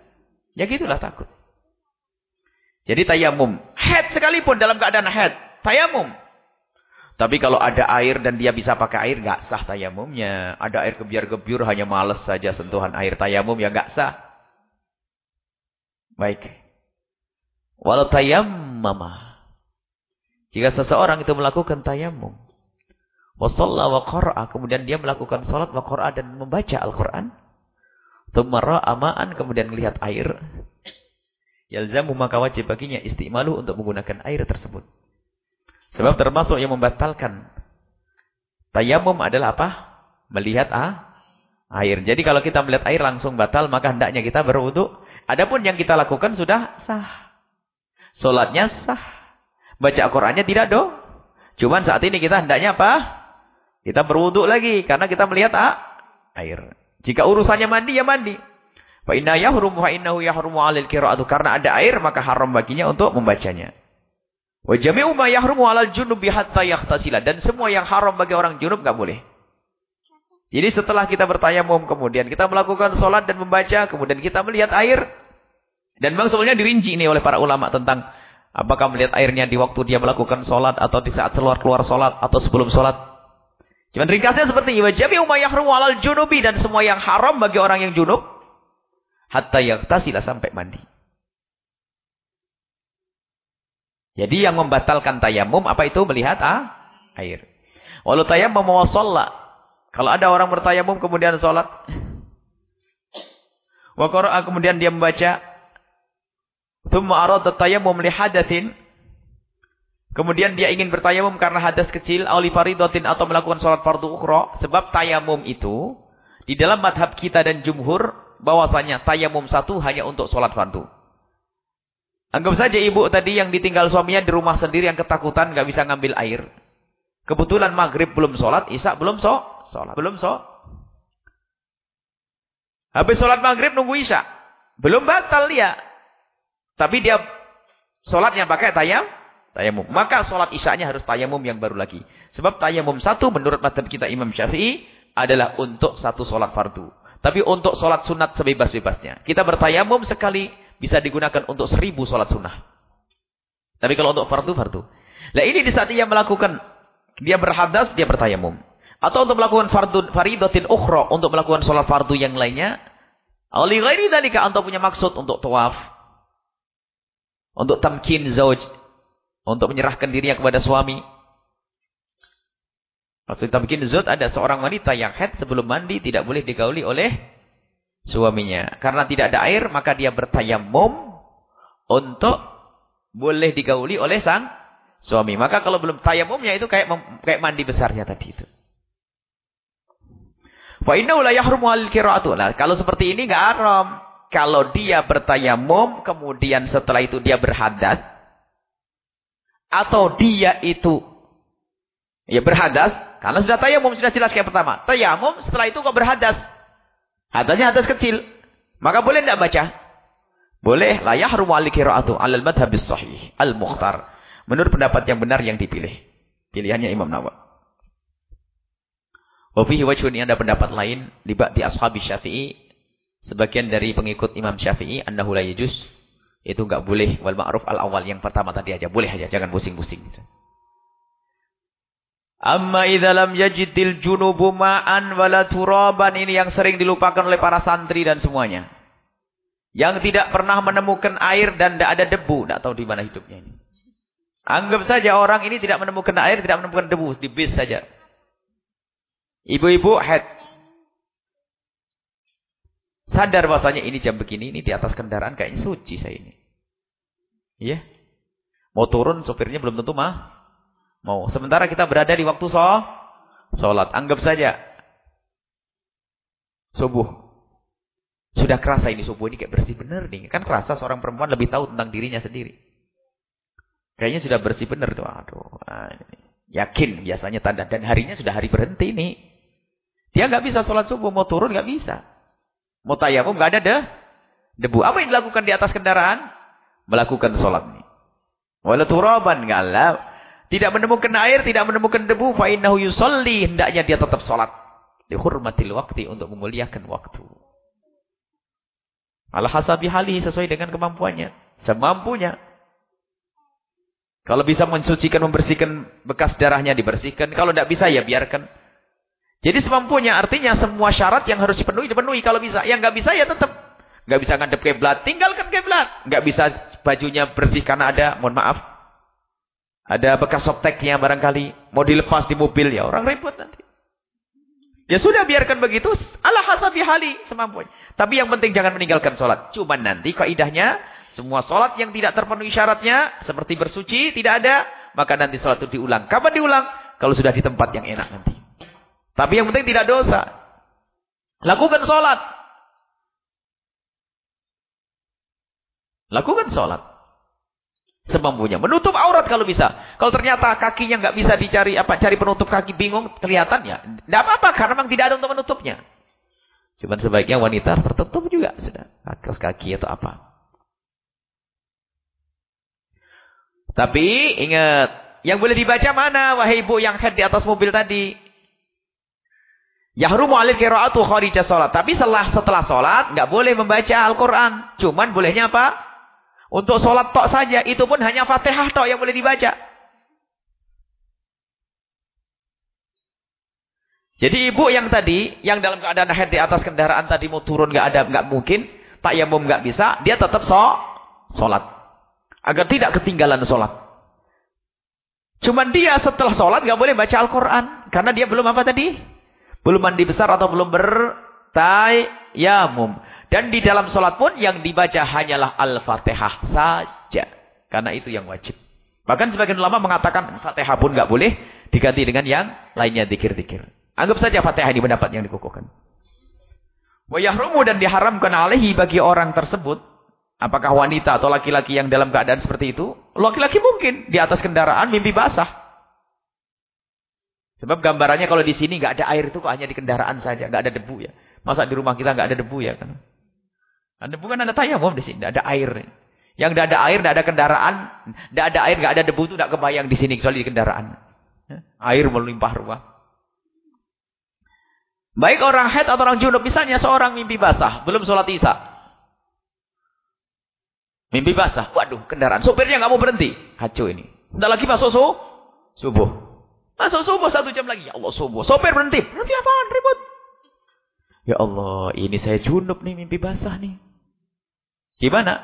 Ya gitulah takut. Jadi tayamum. Head sekalipun dalam keadaan head. Tayamum. Tapi kalau ada air dan dia bisa pakai air, nggak sah tayamumnya. Ada air kebiar-gebiur, hanya males saja sentuhan air tayamum, ya nggak sah. Baik. Walau tayammama. Jika seseorang itu melakukan tayamum. Wasalla wa qara'a. Kemudian dia melakukan salat wa dan membaca Al-Quran. Tumara amaan kemudian melihat air. Yalzamu maka wajib baginya istimalu untuk menggunakan air tersebut. Sebab termasuk yang membatalkan. Tayamum adalah apa? Melihat ah, air. Jadi kalau kita melihat air langsung batal, maka hendaknya kita berwudu. Adapun yang kita lakukan sudah sah. Solatnya sah. Baca Al-Qur'annya tidak do. Cuman saat ini kita hendaknya apa? Kita berwudu lagi karena kita melihat ah, air. Jika urusannya mandi, ya mandi. Fa inna yahrum fa innahu yahrumu 'alal karena ada air maka haram baginya untuk membacanya. Wa jami'u ma yahrumu 'alal junubi hatta dan semua yang haram bagi orang junub enggak boleh. Jadi setelah kita bertayamum, kemudian kita melakukan sholat dan membaca, kemudian kita melihat air. Dan memang sebenarnya dirinci ini oleh para ulama tentang apakah melihat airnya di waktu dia melakukan sholat, atau di saat keluar-keluar sholat, atau sebelum sholat. Cuman ringkasnya seperti ini. Wajabi umayyahrum walal junubi. Dan semua yang haram bagi orang yang junub. Hatta yaktasilah sampai mandi. Jadi yang membatalkan tayamum, apa itu? Melihat ah, air. Walau tayamum mawasalla. Kalau ada orang bertayamum kemudian sholat. Wa kemudian dia membaca. Thumma arada tayamum li hadathin. Kemudian dia ingin bertayamum karena hadas kecil, awli faridotin atau melakukan sholat fardu ukhra. Sebab tayamum itu, di dalam madhab kita dan jumhur, bahwasanya tayamum satu hanya untuk sholat fardu. Anggap saja ibu tadi yang ditinggal suaminya di rumah sendiri yang ketakutan, nggak bisa ngambil air. Kebetulan maghrib belum sholat, isya belum so, sholat. Belum so. Habis sholat maghrib nunggu isya. Belum batal dia. Tapi dia sholatnya pakai tayam, tayamum. Maka sholat isyanya harus tayamum yang baru lagi. Sebab tayamum satu menurut madhab kita Imam Syafi'i adalah untuk satu sholat fardu. Tapi untuk sholat sunat sebebas-bebasnya. Kita bertayamum sekali bisa digunakan untuk seribu sholat sunnah. Tapi kalau untuk fardu, fardu. Nah ini di saat dia melakukan, dia berhadas, dia bertayamum. Atau untuk melakukan fardu, faridotin ukhra, untuk melakukan sholat fardu yang lainnya. Oleh ghairi dalika, untuk punya maksud untuk tawaf. Untuk tamkin zauj, untuk menyerahkan dirinya kepada suami. Maksudnya bikin zut ada seorang wanita yang head sebelum mandi tidak boleh digauli oleh suaminya. Karena tidak ada air maka dia bertayamum untuk boleh digauli oleh sang suami. Maka kalau belum tayamumnya itu kayak kayak mandi besarnya tadi itu. Fa innahu la yahrumu al-qira'atu. Nah, kalau seperti ini enggak haram. Kalau dia bertayamum kemudian setelah itu dia berhadas atau dia itu ya berhadas karena sudah tayamum sudah jelas kayak pertama. Tayamum setelah itu kok berhadas. Hadasnya hadas kecil. Maka boleh tidak baca? Boleh. La yahrum al-qira'atu 'alal madhhabis sahih al-mukhtar. Menurut pendapat yang benar yang dipilih. Pilihannya Imam Nawawi. Wa fihi wajhun ada pendapat lain di di ashabi Syafi'i sebagian dari pengikut Imam Syafi'i annahu la yajuz itu enggak boleh wal ma'ruf al awal yang pertama tadi aja boleh aja jangan pusing-pusing. Amma idza lam yajidil junubu ma'an wala turaban ini yang sering dilupakan oleh para santri dan semuanya. Yang tidak pernah menemukan air dan tidak ada debu, tidak tahu di mana hidupnya ini. Anggap saja orang ini tidak menemukan air, tidak menemukan debu di bis saja. Ibu-ibu head Sadar bahasanya ini jam begini, ini di atas kendaraan kayaknya suci saya ini. Iya. Mau turun sopirnya belum tentu mah mau. Sementara kita berada di waktu so, sholat. Anggap saja. Subuh. Sudah kerasa ini subuh ini kayak bersih benar nih. Kan kerasa seorang perempuan lebih tahu tentang dirinya sendiri. Kayaknya sudah bersih benar tuh. Aduh. Nah, Yakin biasanya tanda. Dan harinya sudah hari berhenti nih. Dia nggak bisa sholat subuh. Mau turun nggak bisa. Mau nggak ada deh. Debu. Apa yang dilakukan di atas kendaraan? Melakukan sholat. Wala turaban ngalau. Tidak menemukan air, tidak menemukan debu. Fa'innahu yusolli. Hendaknya dia tetap sholat. Dihurmatil waktu untuk memuliakan waktu. Al hasabi halihi sesuai dengan kemampuannya. Semampunya. Kalau bisa mensucikan, membersihkan bekas darahnya dibersihkan. Kalau tidak bisa ya biarkan. Jadi semampunya artinya semua syarat yang harus dipenuhi dipenuhi kalau bisa. Yang nggak bisa ya tetap nggak bisa ngadep kiblat, tinggalkan kiblat. Nggak bisa bajunya bersih karena ada, mohon maaf, ada bekas softteknya barangkali mau dilepas di mobil ya orang repot nanti. Ya sudah biarkan begitu, Allah hasabi hali semampunya. Tapi yang penting jangan meninggalkan sholat. Cuma nanti kaidahnya semua sholat yang tidak terpenuhi syaratnya seperti bersuci tidak ada, maka nanti sholat itu diulang. Kapan diulang? Kalau sudah di tempat yang enak nanti. Tapi yang penting tidak dosa. Lakukan sholat. Lakukan sholat. Semampunya. Menutup aurat kalau bisa. Kalau ternyata kakinya nggak bisa dicari apa cari penutup kaki bingung kelihatan ya. Tidak apa-apa karena memang tidak ada untuk menutupnya. Cuman sebaiknya wanita tertutup juga sudah. Kaos kaki atau apa. Tapi ingat. Yang boleh dibaca mana wahai ibu yang head di atas mobil tadi. Yahrumu alil qiraatu kharija salat. Tapi setelah setelah salat enggak boleh membaca Al-Qur'an. Cuman bolehnya apa? Untuk salat tok saja, itu pun hanya Fatihah tok yang boleh dibaca. Jadi ibu yang tadi, yang dalam keadaan haid di atas kendaraan tadi mau turun enggak ada, enggak mungkin, tak yamum enggak bisa, dia tetap so, salat. Agar tidak ketinggalan salat. Cuman dia setelah salat enggak boleh baca Al-Qur'an karena dia belum apa tadi? Belum mandi besar atau belum bertayamum. Dan di dalam sholat pun yang dibaca hanyalah Al-Fatihah saja. Karena itu yang wajib. Bahkan sebagian ulama mengatakan Fatihah pun nggak boleh diganti dengan yang lainnya dikir-dikir. Anggap saja Fatihah ini pendapat yang dikukuhkan. Wa yahrumu dan diharamkan alaihi bagi orang tersebut. Apakah wanita atau laki-laki yang dalam keadaan seperti itu? Laki-laki mungkin di atas kendaraan mimpi basah. Sebab gambarannya kalau di sini nggak ada air itu kok hanya di kendaraan saja, nggak ada debu ya. Masa di rumah kita nggak ada debu ya kan? Ada debu kan ada tayamum di sini, nggak ada air. Yang nggak ada air, nggak ada kendaraan, nggak ada air, nggak ada debu itu nggak kebayang di sini kecuali di kendaraan. Ya, air melimpah ruah. Baik orang head atau orang junub, misalnya seorang mimpi basah, belum sholat isya. Mimpi basah, waduh kendaraan, sopirnya nggak mau berhenti. Hacu ini. Tidak lagi masuk subuh. Masuk subuh satu jam lagi. Ya Allah subuh. Sopir berhenti. Berhenti apaan? Ribut. Ya Allah. Ini saya junub nih. Mimpi basah nih. Gimana?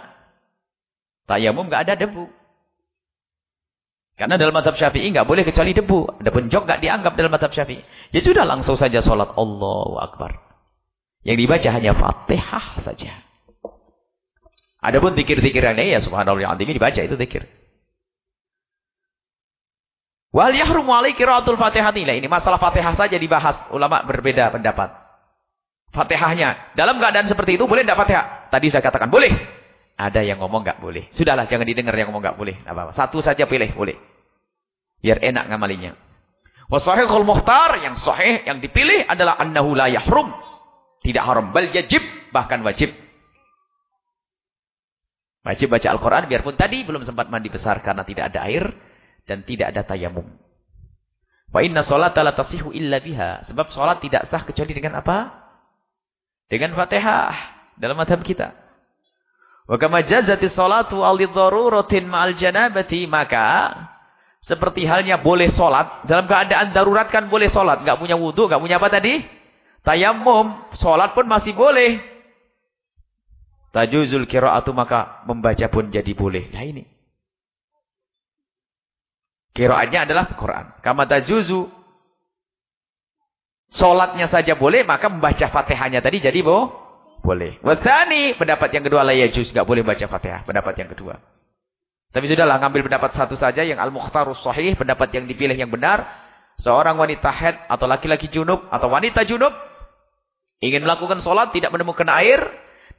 Tayamum gak ada debu. Karena dalam madhab syafi'i nggak boleh kecuali debu. Ada jok nggak dianggap dalam madhab syafi'i. Ya sudah langsung saja sholat Allahu Akbar. Yang dibaca hanya fatihah saja. Adapun dikir-dikir yang ya subhanallah yang dibaca itu dikir. Wal yahrumu alai qiraatul Fatihah nilai. Ini masalah Fatihah saja dibahas. Ulama berbeda pendapat. Fatihahnya. Dalam keadaan seperti itu boleh tidak Fatihah? Tadi saya katakan boleh. Ada yang ngomong nggak boleh. Sudahlah jangan didengar yang ngomong nggak boleh. apa. Satu saja pilih boleh. Biar enak ngamalinya. Wasahihul muhtar yang sahih yang dipilih adalah annahu la yahrum. Tidak haram bal yajib bahkan wajib. Wajib baca Al-Qur'an biarpun tadi belum sempat mandi besar karena tidak ada air dan tidak ada tayamum. Wa inna sholata la tasihu illa biha. Sebab sholat tidak sah kecuali dengan apa? Dengan Fatihah dalam madhab kita. Wa kama jazati sholatu alidharuratin ma'al janabati maka seperti halnya boleh sholat dalam keadaan darurat kan boleh sholat, enggak punya wudu, enggak punya apa tadi? Tayamum, sholat pun masih boleh. Tajuzul qiraatu maka membaca pun jadi boleh. Nah ini. Kiraannya adalah Quran. Kama tajuzu. Solatnya saja boleh, maka membaca fatihahnya tadi jadi boh? Boleh. Wasani, pendapat yang kedua la yajuz, enggak boleh baca fatihah. Pendapat yang kedua. Tapi sudahlah, ngambil pendapat satu saja yang al-mukhtarus sahih, pendapat yang dipilih yang benar. Seorang wanita head atau laki-laki junub atau wanita junub ingin melakukan solat tidak menemukan air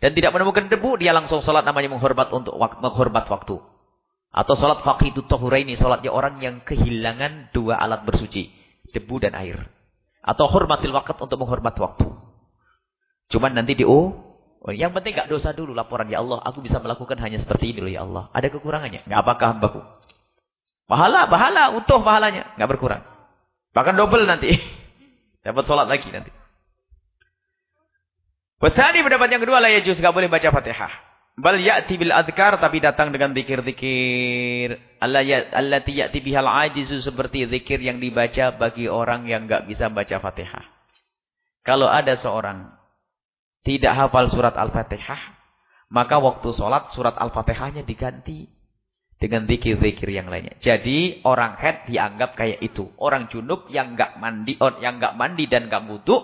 dan tidak menemukan debu, dia langsung solat namanya menghormat untuk menghormat waktu. Atau sholat faqidu ini sholatnya orang yang kehilangan dua alat bersuci. Debu dan air. Atau hormatil wakat untuk menghormat waktu. Cuman nanti di oh, oh, yang penting gak dosa dulu laporan. Ya Allah, aku bisa melakukan hanya seperti ini loh ya Allah. Ada kekurangannya? Gak apakah hambaku? Pahala, pahala, utuh pahalanya. Gak berkurang. Bahkan double nanti. *laughs* Dapat sholat lagi nanti. Wasani pendapat yang kedua lah ya juz. Gak boleh baca fatihah. Bal ya'ti bil adhkar tapi datang dengan zikir-zikir. Allati ya'ti bihal ajizu seperti zikir yang dibaca bagi orang yang enggak bisa baca Fatihah. Kalau ada seorang tidak hafal surat Al-Fatihah, maka waktu sholat surat Al-Fatihahnya diganti dengan zikir-zikir yang lainnya. Jadi orang head dianggap kayak itu. Orang junub yang enggak mandi, yang enggak mandi dan enggak wudu,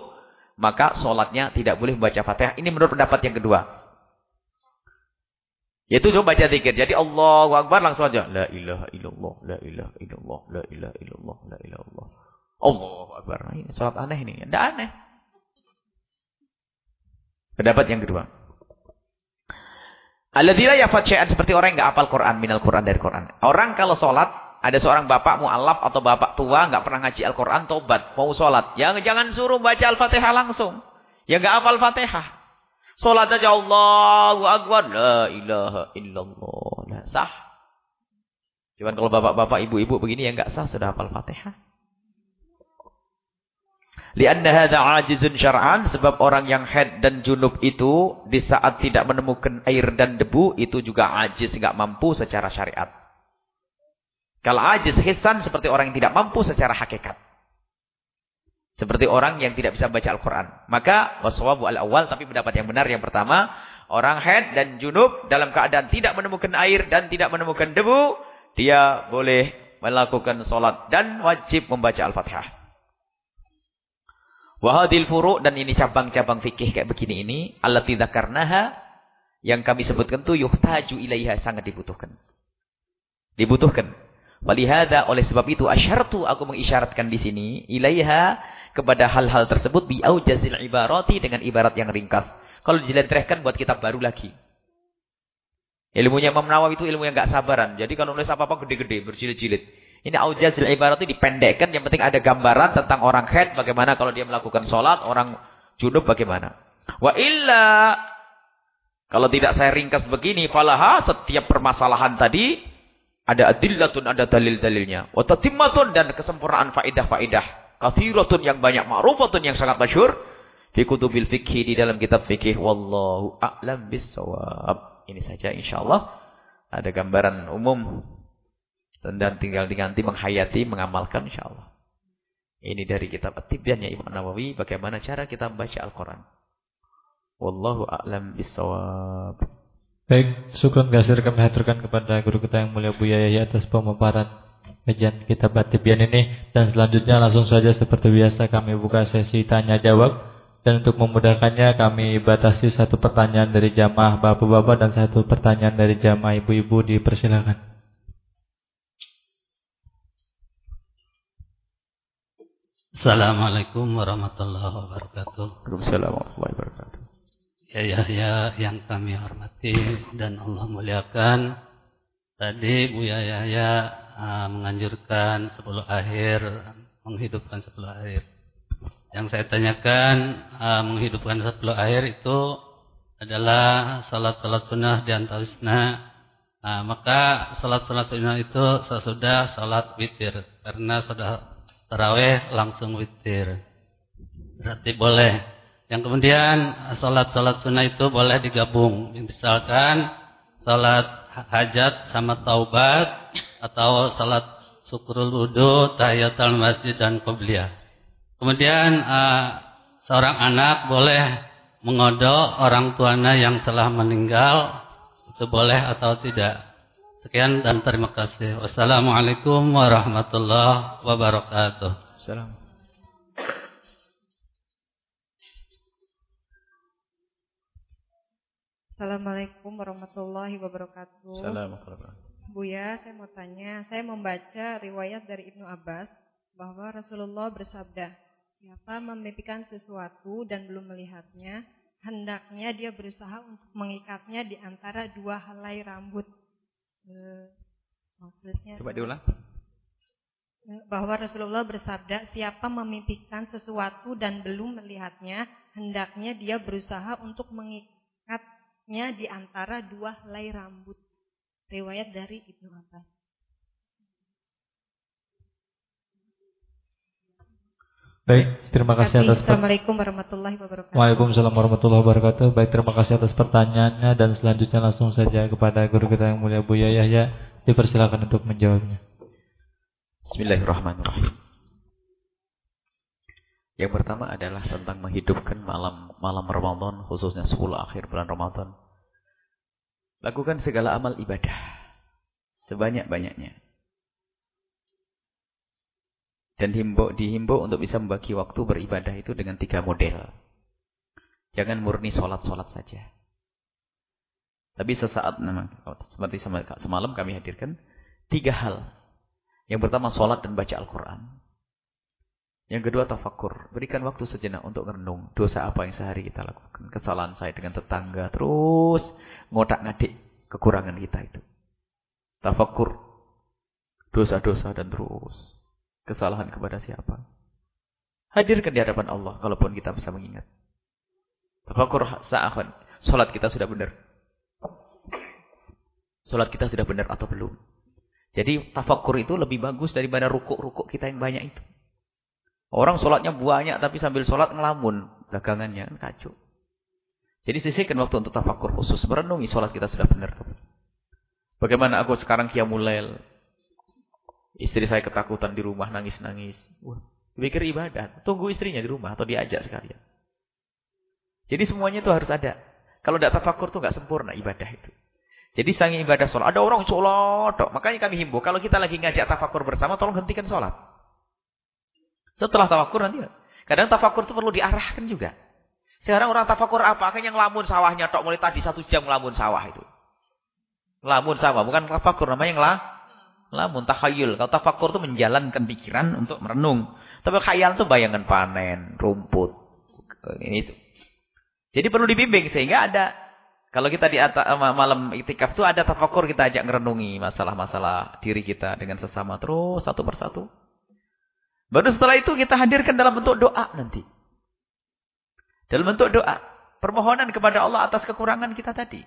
maka sholatnya tidak boleh membaca Fatihah. Ini menurut pendapat yang kedua. Yaitu coba baca zikir. Jadi Allahu Akbar langsung aja. La ilaha illallah, la ilaha illallah, la ilaha illallah, la ilaha illallah. Allahu Akbar. Nah, ini salat aneh ini. Tidak aneh. Pendapat yang kedua. Alladzina yafat syai'an seperti orang yang enggak hafal Quran minal Quran dari Quran. Orang kalau salat ada seorang bapak mualaf atau bapak tua enggak pernah ngaji Al-Qur'an tobat mau salat. Jangan jangan suruh baca Al-Fatihah langsung. Ya enggak hafal Fatihah. Salat aja Allahu Akbar. La ilaha illallah. Nah, sah. Cuman kalau bapak-bapak, ibu-ibu begini yang enggak sah sudah hafal Fatihah. Lianna hadza ajizun syar'an sebab orang yang haid dan junub itu di saat tidak menemukan air dan debu itu juga ajiz enggak mampu secara syariat. Kalau ajiz hisan seperti orang yang tidak mampu secara hakikat. Seperti orang yang tidak bisa baca Al-Quran. Maka waswabu al-awwal tapi pendapat yang benar yang pertama. Orang haid dan junub dalam keadaan tidak menemukan air dan tidak menemukan debu. Dia boleh melakukan solat dan wajib membaca Al-Fatihah. Wahadil furu' dan ini cabang-cabang fikih kayak begini ini. Allati dzakarnaha yang kami sebutkan itu yuhtaju ilaiha sangat dibutuhkan. Dibutuhkan. Walihada oleh sebab itu asyartu aku mengisyaratkan di sini ilaiha kepada hal-hal tersebut bi aujazil ibarati dengan ibarat yang ringkas. Kalau dijelentrehkan buat kitab baru lagi. Ilmunya Imam itu ilmu yang enggak sabaran. Jadi kalau nulis apa-apa gede-gede, berjilid-jilid. Ini aujazil ibarat itu dipendekkan, yang penting ada gambaran tentang orang head bagaimana kalau dia melakukan sholat, orang junub bagaimana. Wa illa kalau tidak saya ringkas begini, falaha setiap permasalahan tadi ada adillatun, ada dalil-dalilnya. Wa tatimmatun dan kesempurnaan faidah-faidah kathiratun yang banyak, ma'rufatun yang sangat masyhur fi kutubil fikih di dalam kitab fikih wallahu a'lam bissawab. Ini saja insyaallah ada gambaran umum dan tinggal diganti menghayati, mengamalkan insyaallah. Ini dari kitab At-Tibyannya Imam Nawawi bagaimana cara kita membaca Al-Qur'an. Wallahu a'lam bissawab. Baik, syukur kami haturkan kepada guru kita yang mulia Buya Yahya atas pemaparan kajian kitab Batibian ini dan selanjutnya langsung saja seperti biasa kami buka sesi tanya jawab dan untuk memudahkannya kami batasi satu pertanyaan dari jamaah bapak-bapak dan satu pertanyaan dari jamaah ibu-ibu dipersilakan. Assalamualaikum warahmatullahi wabarakatuh. Waalaikumsalam warahmatullahi wabarakatuh. Ya, ya, ya, yang kami hormati dan Allah muliakan. Tadi Bu Yahya ya, uh, menganjurkan sepuluh akhir, menghidupkan sepuluh akhir. Yang saya tanyakan, uh, menghidupkan sepuluh akhir itu adalah salat-salat sunnah di antawisna. Nah, maka salat-salat sunnah itu sesudah salat witir. Karena sudah taraweh langsung witir. Berarti boleh. Yang kemudian salat-salat sunnah itu boleh digabung. Misalkan salat hajat sama taubat atau salat syukurul wudu, tahiyatul masjid dan qabliyah. Kemudian uh, seorang anak boleh mengodok orang tuanya yang telah meninggal itu boleh atau tidak. Sekian dan terima kasih. Wassalamualaikum warahmatullahi wabarakatuh. Assalamualaikum. Assalamualaikum warahmatullahi wabarakatuh. Assalamualaikum. Buya, saya mau tanya, saya membaca riwayat dari Ibnu Abbas bahwa Rasulullah bersabda, siapa memimpikan sesuatu dan belum melihatnya, hendaknya dia berusaha untuk mengikatnya di antara dua helai rambut. E, maksudnya Coba diulang. Bahwa Rasulullah bersabda, siapa memimpikan sesuatu dan belum melihatnya, hendaknya dia berusaha untuk mengikat nya di antara dua helai rambut. Riwayat dari Ibnu Abbas. Baik, terima kasih atas Assalamualaikum warahmatullahi wabarakatuh. Waalaikumsalam warahmatullahi wabarakatuh. Baik, terima kasih atas pertanyaannya dan selanjutnya langsung saja kepada guru kita yang mulia Buya Yahya dipersilakan untuk menjawabnya. Bismillahirrahmanirrahim. Yang pertama adalah tentang menghidupkan malam malam Ramadan khususnya 10 akhir bulan Ramadan. Lakukan segala amal ibadah sebanyak-banyaknya. Dan himbau, dihimbau untuk bisa membagi waktu beribadah itu dengan tiga model. Jangan murni sholat-sholat saja. Tapi sesaat memang, seperti semalam kami hadirkan, tiga hal. Yang pertama sholat dan baca Al-Quran. Yang kedua tafakur. Berikan waktu sejenak untuk merenung. Dosa apa yang sehari kita lakukan. Kesalahan saya dengan tetangga. Terus ngotak ngadik kekurangan kita itu. Tafakur. Dosa-dosa dan terus. Kesalahan kepada siapa. Hadirkan di hadapan Allah. Kalaupun kita bisa mengingat. Tafakur sa'ahan. Salat kita sudah benar. Salat kita sudah benar atau belum. Jadi tafakur itu lebih bagus daripada rukuk-rukuk kita yang banyak itu. Orang sholatnya banyak tapi sambil sholat ngelamun dagangannya kan kacau. Jadi sisihkan waktu untuk tafakur khusus. Merenungi sholat kita sudah benar. Bagaimana aku sekarang kiamulail. Istri saya ketakutan di rumah nangis-nangis. Wah, pikir ibadah. Tunggu istrinya di rumah atau diajak sekalian. Jadi semuanya itu harus ada. Kalau tidak tafakur itu nggak sempurna ibadah itu. Jadi sangi ibadah sholat. Ada orang sholat. Makanya kami himbau. Kalau kita lagi ngajak tafakur bersama, tolong hentikan sholat. Setelah tafakur nanti. Kadang tafakur itu perlu diarahkan juga. Sekarang orang tafakur apa? Akhirnya ngelamun sawahnya. Tok mulai tadi satu jam ngelamun sawah itu. Ngelamun sawah. Bukan tafakur. Namanya ngelah. Ngelamun. Takhayul. Kalau tafakur itu menjalankan pikiran untuk merenung. Tapi khayal itu bayangan panen. Rumput. Ini itu. Jadi perlu dibimbing. Sehingga ada. Kalau kita di atas, malam itikaf itu ada tafakur. Kita ajak merenungi masalah-masalah diri kita dengan sesama. Terus satu persatu. Baru setelah itu kita hadirkan dalam bentuk doa nanti. Dalam bentuk doa. Permohonan kepada Allah atas kekurangan kita tadi.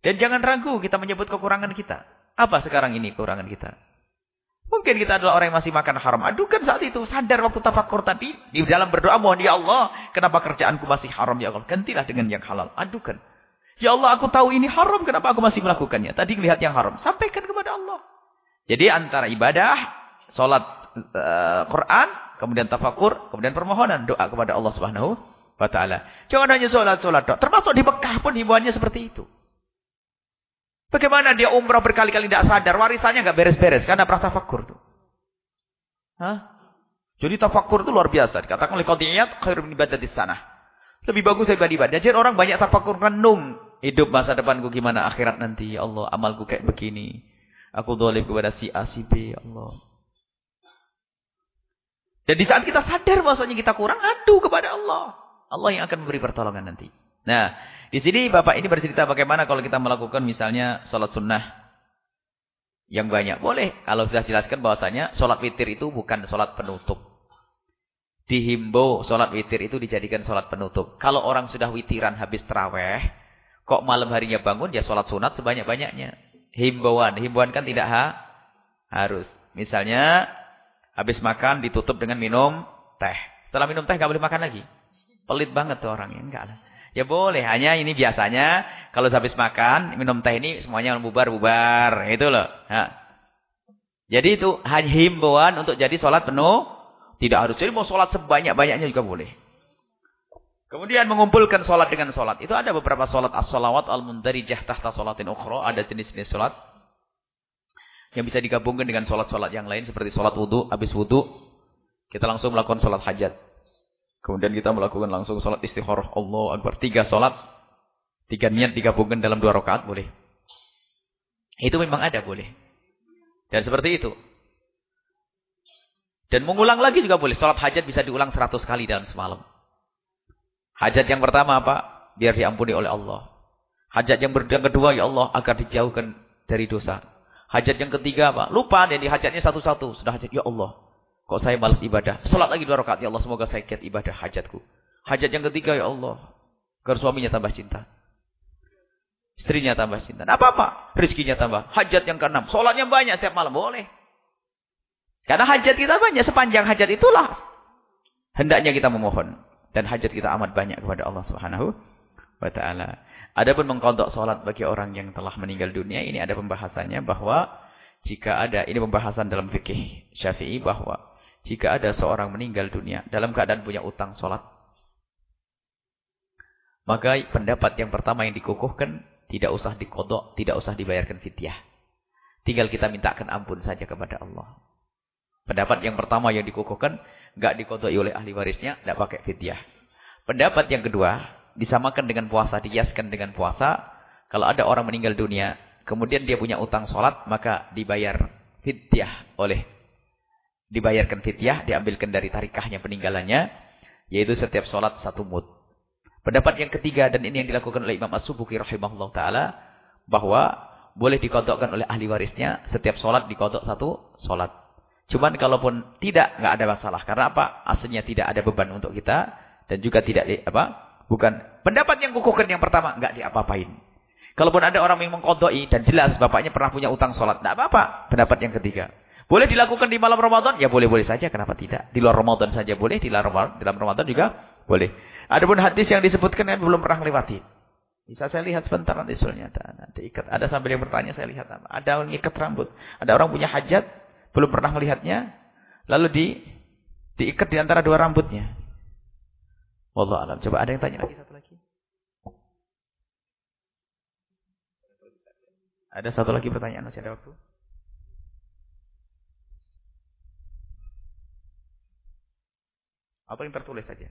Dan jangan ragu kita menyebut kekurangan kita. Apa sekarang ini kekurangan kita? Mungkin kita adalah orang yang masih makan haram. Adukan saat itu. Sadar waktu tafakur tadi. Di dalam berdoa mohon ya Allah. Kenapa kerjaanku masih haram ya Allah. Gantilah dengan yang halal. Adukan. Ya Allah aku tahu ini haram. Kenapa aku masih melakukannya. Tadi melihat yang haram. Sampaikan kepada Allah. Jadi antara ibadah. Sholat uh, Quran, kemudian tafakur, kemudian permohonan, doa kepada Allah Subhanahu wa taala. Jangan hanya salat-salat doa. Termasuk di Mekah pun himbauannya seperti itu. Bagaimana dia umrah berkali-kali tidak sadar, warisannya enggak beres-beres karena pernah tafakur tuh. Hah? Jadi tafakur itu luar biasa. Dikatakan oleh Qadiyat khairun ibadah di sana. Lebih bagus daripada ibadah. Jadi orang banyak tafakur renung. Hidup masa depanku gimana akhirat nanti. Ya Allah amalku kayak begini. Aku dolim kepada si A, si B. Ya Allah. Dan di saat kita sadar bahwasanya kita kurang, adu kepada Allah. Allah yang akan memberi pertolongan nanti. Nah, di sini Bapak ini bercerita bagaimana kalau kita melakukan misalnya sholat sunnah yang banyak. Boleh. Kalau sudah jelaskan bahwasanya sholat witir itu bukan sholat penutup. Dihimbau sholat witir itu dijadikan sholat penutup. Kalau orang sudah witiran habis terawih, kok malam harinya bangun, ya sholat sunat sebanyak-banyaknya. Himbauan. Himbauan kan tidak ha harus. Misalnya Habis makan ditutup dengan minum teh. Setelah minum teh nggak boleh makan lagi. Pelit banget tuh orangnya. Enggak lah. Ya boleh. Hanya ini biasanya kalau habis makan minum teh ini semuanya bubar-bubar. Itu loh. Ha. Jadi itu hanya himbauan untuk jadi sholat penuh. Tidak harus. Jadi mau sholat sebanyak-banyaknya juga boleh. Kemudian mengumpulkan sholat dengan sholat. Itu ada beberapa sholat as-salawat al-mundarijah tahta sholatin ukhra. Ada jenis-jenis sholat yang bisa digabungkan dengan sholat-sholat yang lain seperti sholat wudhu, habis wudhu kita langsung melakukan sholat hajat. Kemudian kita melakukan langsung sholat istikharah. Allah Akbar. Tiga sholat, tiga niat digabungkan dalam dua rakaat boleh. Itu memang ada boleh. Dan seperti itu. Dan mengulang lagi juga boleh. Sholat hajat bisa diulang seratus kali dalam semalam. Hajat yang pertama apa? Biar diampuni oleh Allah. Hajat yang kedua, ya Allah, agar dijauhkan dari dosa. Hajat yang ketiga apa? Lupa jadi hajatnya satu-satu. Sudah hajat, ya Allah. Kok saya malas ibadah? Salat lagi dua rakaat. Ya Allah, semoga saya kiat ibadah hajatku. Hajat yang ketiga, ya Allah. Agar suaminya tambah cinta. Istrinya tambah cinta. apa-apa. Rizkinya tambah. Hajat yang keenam. Salatnya banyak setiap malam. Boleh. Karena hajat kita banyak. Sepanjang hajat itulah. Hendaknya kita memohon. Dan hajat kita amat banyak kepada Allah subhanahu wa ta'ala. Adapun mengkodok sholat bagi orang yang telah meninggal dunia, ini ada pembahasannya bahwa jika ada, ini pembahasan dalam fikih syafi'i bahwa jika ada seorang meninggal dunia dalam keadaan punya utang sholat, maka pendapat yang pertama yang dikukuhkan tidak usah dikodok, tidak usah dibayarkan fidyah. Tinggal kita mintakan ampun saja kepada Allah. Pendapat yang pertama yang dikukuhkan, nggak dikodok oleh ahli warisnya, tidak pakai fidyah. Pendapat yang kedua, disamakan dengan puasa, dihiaskan dengan puasa. Kalau ada orang meninggal dunia, kemudian dia punya utang sholat, maka dibayar fidyah oleh dibayarkan fidyah, diambilkan dari tarikahnya peninggalannya, yaitu setiap sholat satu mud. Pendapat yang ketiga, dan ini yang dilakukan oleh Imam As-Subuki rahimahullah ta'ala, bahwa boleh dikodokkan oleh ahli warisnya, setiap sholat dikodok satu sholat. Cuman kalaupun tidak, nggak ada masalah. Karena apa? Aslinya tidak ada beban untuk kita, dan juga tidak apa Bukan. Pendapat yang kukuhkan yang pertama, enggak diapa-apain. Kalaupun ada orang yang mengkodoi dan jelas bapaknya pernah punya utang sholat, enggak apa-apa. Pendapat yang ketiga. Boleh dilakukan di malam Ramadan? Ya boleh-boleh saja, kenapa tidak? Di luar Ramadan saja boleh, di dalam Ramadan juga boleh. Adapun hadis yang disebutkan yang belum pernah melewati. Bisa saya lihat sebentar nanti soalnya ada, ikat. Ada sambil yang bertanya saya lihat apa. Ada yang ikat rambut. Ada orang punya hajat belum pernah melihatnya lalu di diikat di antara dua rambutnya. Wallah alam. Coba ada yang tanya lagi satu lagi. Ada satu lagi pertanyaan masih ada waktu? Apa yang tertulis saja?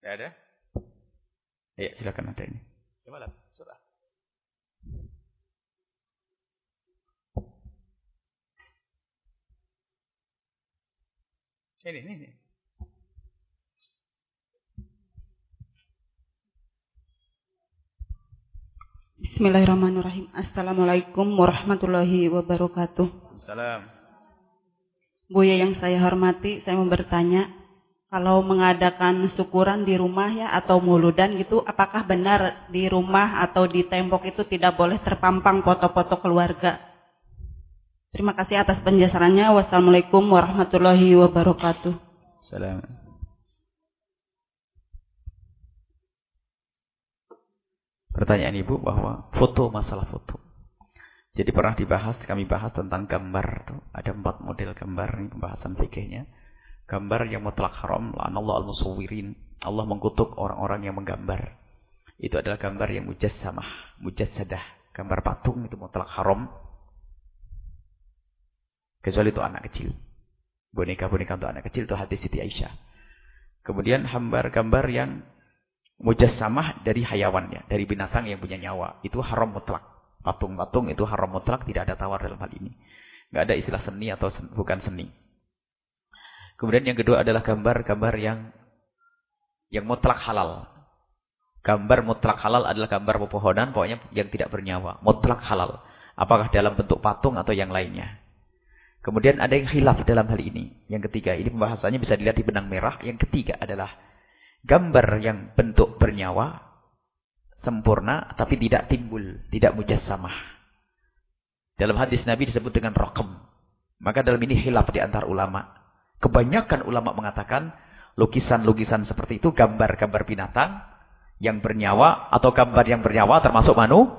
Tidak ada? Ya, silakan ada ini. Gimana? Surah. Ini, ini, ini. Bismillahirrahmanirrahim. Assalamualaikum warahmatullahi wabarakatuh. Assalamualaikum. Buya yang saya hormati, saya mau bertanya, kalau mengadakan syukuran di rumah ya atau muludan gitu, apakah benar di rumah atau di tembok itu tidak boleh terpampang foto-foto keluarga? Terima kasih atas penjelasannya. Wassalamualaikum warahmatullahi wabarakatuh. Salam. Pertanyaan Ibu bahwa foto masalah foto. Jadi pernah dibahas, kami bahas tentang gambar. Ada empat model gambar, ini pembahasan fikihnya. Gambar yang mutlak haram, Allah al-musawwirin. Allah mengkutuk orang-orang yang menggambar. Itu adalah gambar yang mujassamah, mujassadah. Gambar patung itu mutlak haram. Kecuali itu anak kecil. Boneka-boneka untuk anak kecil itu hadis Siti Aisyah. Kemudian gambar-gambar yang mujassamah dari hayawannya, dari binatang yang punya nyawa. Itu haram mutlak. Patung-patung itu haram mutlak, tidak ada tawar dalam hal ini. Tidak ada istilah seni atau sen, bukan seni. Kemudian yang kedua adalah gambar-gambar yang yang mutlak halal. Gambar mutlak halal adalah gambar pepohonan pokoknya yang tidak bernyawa. Mutlak halal. Apakah dalam bentuk patung atau yang lainnya. Kemudian ada yang hilaf dalam hal ini. Yang ketiga, ini pembahasannya bisa dilihat di benang merah. Yang ketiga adalah gambar yang bentuk bernyawa, sempurna, tapi tidak timbul, tidak mujassamah. Dalam hadis Nabi disebut dengan rokem. Maka dalam ini hilaf di antar ulama. Kebanyakan ulama mengatakan lukisan-lukisan seperti itu gambar-gambar binatang yang bernyawa atau gambar yang bernyawa termasuk manu,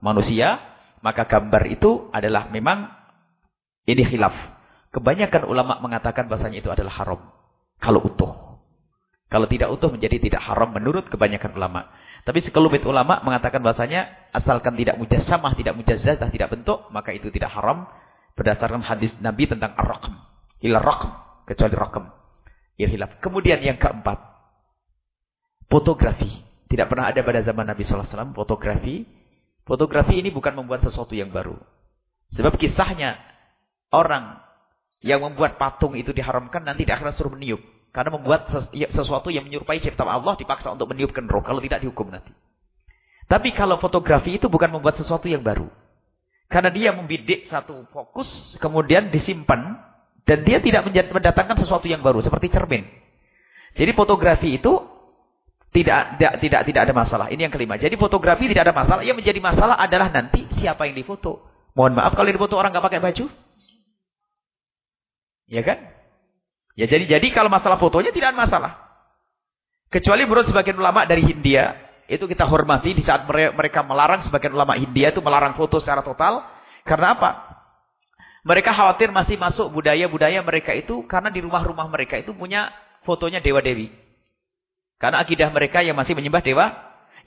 manusia, maka gambar itu adalah memang ini khilaf. Kebanyakan ulama mengatakan bahasanya itu adalah haram kalau utuh. Kalau tidak utuh menjadi tidak haram menurut kebanyakan ulama. Tapi sekelumit ulama mengatakan bahasanya asalkan tidak mujassamah, tidak mujazzadah, tidak bentuk, maka itu tidak haram berdasarkan hadis Nabi tentang ar-raqm. Ila raqm kecuali rakam. Irhilaf. Kemudian yang keempat, fotografi. Tidak pernah ada pada zaman Nabi SAW fotografi. Fotografi ini bukan membuat sesuatu yang baru. Sebab kisahnya orang yang membuat patung itu diharamkan nanti di akhirat suruh meniup. Karena membuat ya, sesuatu yang menyerupai ciptaan Allah dipaksa untuk meniupkan roh. Kalau tidak dihukum nanti. Tapi kalau fotografi itu bukan membuat sesuatu yang baru. Karena dia membidik satu fokus, kemudian disimpan dan dia tidak mendatangkan sesuatu yang baru seperti cermin. Jadi fotografi itu tidak tidak tidak tidak ada masalah. Ini yang kelima. Jadi fotografi tidak ada masalah. Yang menjadi masalah adalah nanti siapa yang difoto. Mohon maaf kalau difoto orang nggak pakai baju. Ya kan? Ya jadi jadi kalau masalah fotonya tidak ada masalah. Kecuali menurut sebagian ulama dari Hindia, itu kita hormati di saat mereka melarang sebagian ulama Hindia itu melarang foto secara total. Karena apa? Mereka khawatir masih masuk budaya-budaya mereka itu karena di rumah-rumah mereka itu punya fotonya dewa-dewi. Karena akidah mereka yang masih menyembah dewa,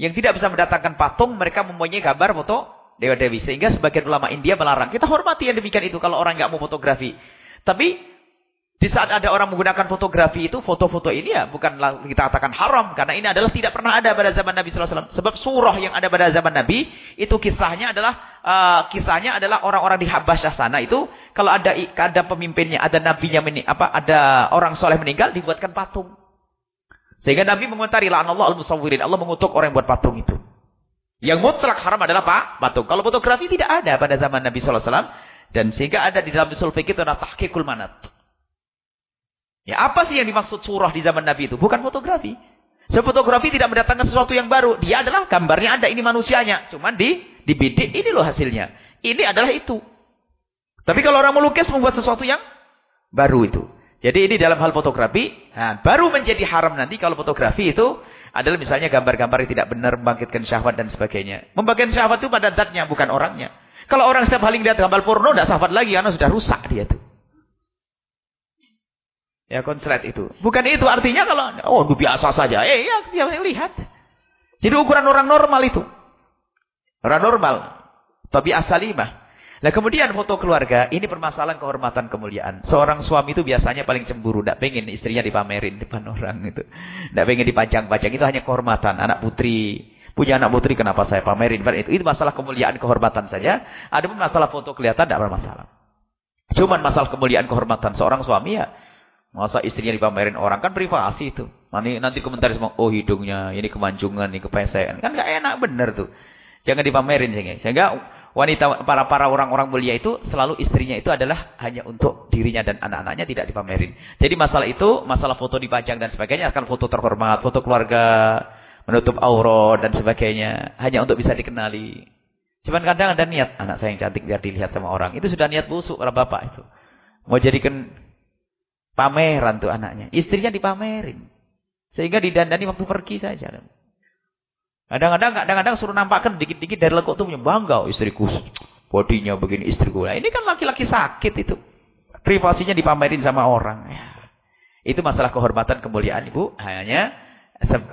yang tidak bisa mendatangkan patung, mereka mempunyai gambar foto dewa-dewi. Sehingga sebagian ulama India melarang. Kita hormati yang demikian itu kalau orang nggak mau fotografi. Tapi di saat ada orang menggunakan fotografi itu, foto-foto ini ya bukan kita katakan haram. Karena ini adalah tidak pernah ada pada zaman Nabi SAW. Sebab surah yang ada pada zaman Nabi, itu kisahnya adalah uh, kisahnya adalah orang-orang di Habasyah sana itu. Kalau ada ada pemimpinnya, ada nabinya, apa ada orang soleh meninggal, dibuatkan patung. Sehingga Nabi mengomentari, la'anallah al-musawwirin. Allah mengutuk orang yang buat patung itu. Yang mutlak haram adalah pak, patung. Kalau fotografi tidak ada pada zaman Nabi SAW. Dan sehingga ada di dalam usul fikih itu adalah tahqiqul manat Ya, apa sih yang dimaksud surah di zaman Nabi itu? Bukan fotografi. Sebab fotografi tidak mendatangkan sesuatu yang baru. Dia adalah gambarnya ada, ini manusianya. Cuman di dibidik, ini loh hasilnya. Ini adalah itu. Tapi kalau orang melukis membuat sesuatu yang baru itu. Jadi ini dalam hal fotografi, nah, baru menjadi haram nanti kalau fotografi itu adalah misalnya gambar-gambar yang tidak benar membangkitkan syahwat dan sebagainya. Membangkitkan syahwat itu pada zatnya, bukan orangnya. Kalau orang setiap kali lihat gambar porno, tidak syahwat lagi karena sudah rusak dia itu. Ya konslet itu. Bukan itu artinya kalau oh biasa saja. Eh ya biasa lihat. Jadi ukuran orang normal itu. Orang normal. Tapi asalimah. Nah kemudian foto keluarga, ini permasalahan kehormatan kemuliaan. Seorang suami itu biasanya paling cemburu. Tidak pengen istrinya dipamerin depan orang itu. Tidak pengen dipajang-pajang. Itu hanya kehormatan. Anak putri. Punya anak putri kenapa saya pamerin. Itu, itu masalah kemuliaan kehormatan saja. Ada pun masalah foto kelihatan tidak bermasalah. Cuman masalah kemuliaan kehormatan seorang suami ya Masa istrinya dipamerin orang kan privasi itu. Nanti nanti komentar semua, oh hidungnya, ini kemanjungan, ini kepesean. Kan gak enak bener tuh. Jangan dipamerin sehingga. Sehingga wanita para para orang-orang mulia itu selalu istrinya itu adalah hanya untuk dirinya dan anak-anaknya tidak dipamerin. Jadi masalah itu, masalah foto dipajang dan sebagainya akan foto terhormat, foto keluarga, menutup aurat dan sebagainya, hanya untuk bisa dikenali. Cuman kadang ada niat anak saya yang cantik biar dilihat sama orang. Itu sudah niat busuk para bapak itu. Mau jadikan Pameran tuh anaknya. Istrinya dipamerin. Sehingga didandani waktu pergi saja. Kadang-kadang kadang-kadang suruh nampakkan dikit-dikit dari lekuk tuh bangga oh, istriku. Bodinya begini istriku. Nah, ini kan laki-laki sakit itu. Privasinya dipamerin sama orang. Ya. Itu masalah kehormatan kemuliaan Ibu. Hanya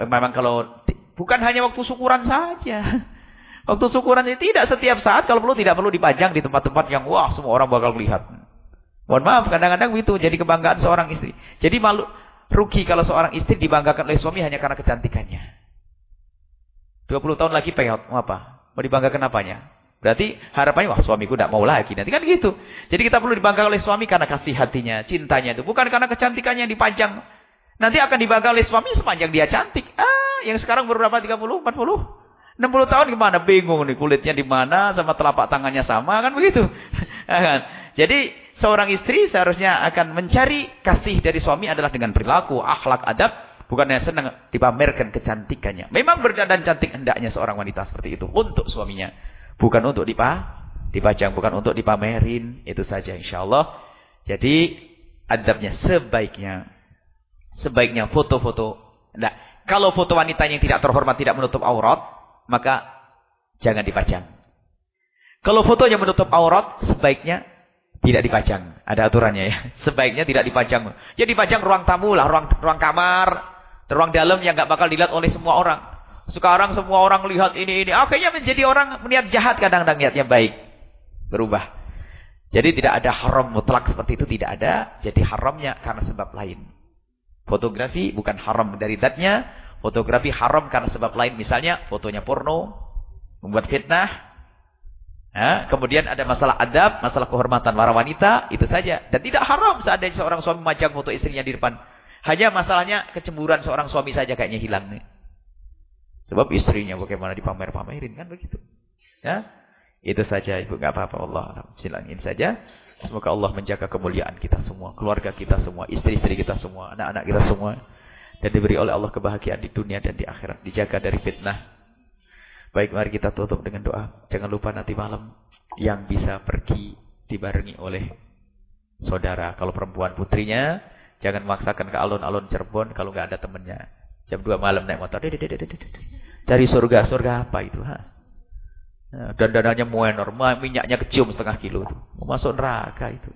memang kalau bukan hanya waktu syukuran saja. *laughs* Waktu syukuran itu tidak setiap saat kalau perlu tidak perlu dipajang di tempat-tempat yang wah semua orang bakal melihat. Mohon maaf, kadang-kadang itu jadi kebanggaan seorang istri. Jadi malu rugi kalau seorang istri dibanggakan oleh suami hanya karena kecantikannya. 20 tahun lagi peyot, mau apa? Mau dibanggakan apanya? Berarti harapannya, wah suamiku tidak mau lagi. Nanti kan gitu. Jadi kita perlu dibanggakan oleh suami karena kasih hatinya, cintanya itu. Bukan karena kecantikannya yang dipajang. Nanti akan dibanggakan oleh suami sepanjang dia cantik. Ah, yang sekarang berapa? 30, 40? 60 tahun gimana? Bingung nih kulitnya di mana sama telapak tangannya sama kan begitu. *laughs* Ya kan? Jadi seorang istri seharusnya akan mencari kasih dari suami adalah dengan perilaku, akhlak, adab. Bukan hanya senang dipamerkan kecantikannya. Memang berdandan cantik hendaknya seorang wanita seperti itu. Untuk suaminya. Bukan untuk dipa, dipajang. Bukan untuk dipamerin. Itu saja insya Allah. Jadi adabnya sebaiknya. Sebaiknya foto-foto. Nah, kalau foto wanita yang tidak terhormat tidak menutup aurat. Maka jangan dipajang. Kalau foto yang menutup aurat sebaiknya tidak dipajang. Ada aturannya ya. *laughs* Sebaiknya tidak dipajang. Ya dipajang ruang tamu lah, ruang ruang kamar, ruang dalam yang nggak bakal dilihat oleh semua orang. Sekarang semua orang lihat ini ini. Akhirnya menjadi orang niat jahat kadang-kadang niatnya baik. Berubah. Jadi tidak ada haram mutlak seperti itu tidak ada. Jadi haramnya karena sebab lain. Fotografi bukan haram dari zatnya. Fotografi haram karena sebab lain. Misalnya fotonya porno, membuat fitnah, Ya, kemudian ada masalah adab, masalah kehormatan para wanita, itu saja. Dan tidak haram seandainya seorang suami memajang foto istrinya di depan. Hanya masalahnya kecemburuan seorang suami saja kayaknya hilang nih. Sebab istrinya bagaimana dipamer-pamerin kan begitu. Ya. Itu saja Ibu enggak apa-apa Allah silangin saja. Semoga Allah menjaga kemuliaan kita semua, keluarga kita semua, istri-istri kita semua, anak-anak kita semua dan diberi oleh Allah kebahagiaan di dunia dan di akhirat, dijaga dari fitnah Baik, mari kita tutup dengan doa. Jangan lupa nanti malam yang bisa pergi dibarengi oleh saudara. Kalau perempuan putrinya, jangan memaksakan ke alun-alun Cirebon kalau nggak ada temennya. Jam 2 malam naik motor. Cari surga. Surga apa itu? Ha? Dan dananya muenor, minyaknya kecium setengah kilo. Mau masuk neraka itu.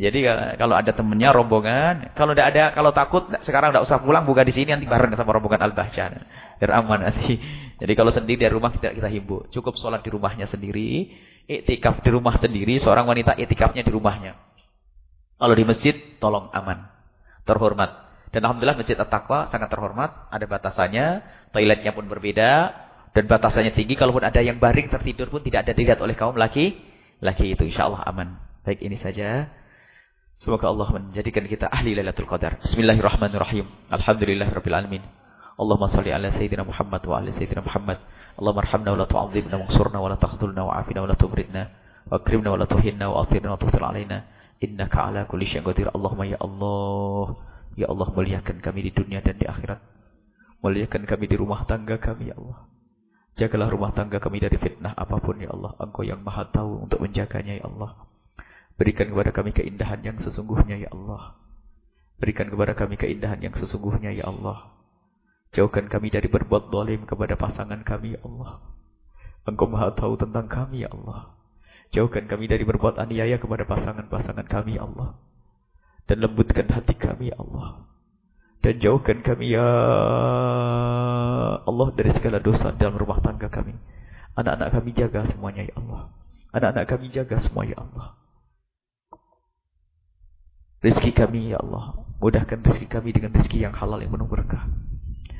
Jadi kalau ada temennya rombongan, kalau tidak ada, kalau takut sekarang tidak usah pulang, buka di sini nanti bareng sama rombongan Al-Bahjan. Biar aman nanti. *laughs* Jadi kalau sendiri dari rumah kita kita himbau. Cukup sholat di rumahnya sendiri. Iktikaf di rumah sendiri. Seorang wanita iktikafnya di rumahnya. Kalau di masjid, tolong aman. Terhormat. Dan Alhamdulillah masjid At-Taqwa sangat terhormat. Ada batasannya. Toiletnya pun berbeda dan batasannya tinggi. Kalaupun ada yang baring tertidur pun tidak ada dilihat oleh kaum laki. Laki itu insya Allah aman. Baik ini saja. Semoga Allah menjadikan kita ahli Lailatul Qadar. Bismillahirrahmanirrahim. Alhamdulillahirabbil alamin. Allahumma salli ala sayyidina Muhammad wa ala sayyidina Muhammad. Allahumma arhamna wa la tu'adzibna wa ansurna wa la takhdhulna wa afina wa la tubridna wa akrimna wa la tuhinna wa athirna wa tuhtil alaina. Innaka ala kulli syai'in. Allahumma ya Allah. Ya Allah muliakan kami di dunia dan di akhirat. Muliakan kami di rumah tangga kami ya Allah. Jagalah rumah tangga kami dari fitnah apa pun ya Allah. Engkau yang maha tahu untuk menjaganya ya Allah. Berikan kepada kami keindahan yang sesungguhnya ya Allah. Berikan kepada kami keindahan yang sesungguhnya ya Allah. Jauhkan kami dari berbuat dolim kepada pasangan kami ya Allah. Engkau maha tahu tentang kami ya Allah. Jauhkan kami dari berbuat aniaya kepada pasangan-pasangan kami ya Allah. Dan lembutkan hati kami ya Allah. Dan jauhkan kami ya Allah dari segala dosa dalam rumah tangga kami. Anak-anak kami jaga semuanya ya Allah. Anak-anak kami jaga semua ya Allah. Rizki kami ya Allah. Mudahkan rizki kami dengan rizki yang halal yang penuh berkah.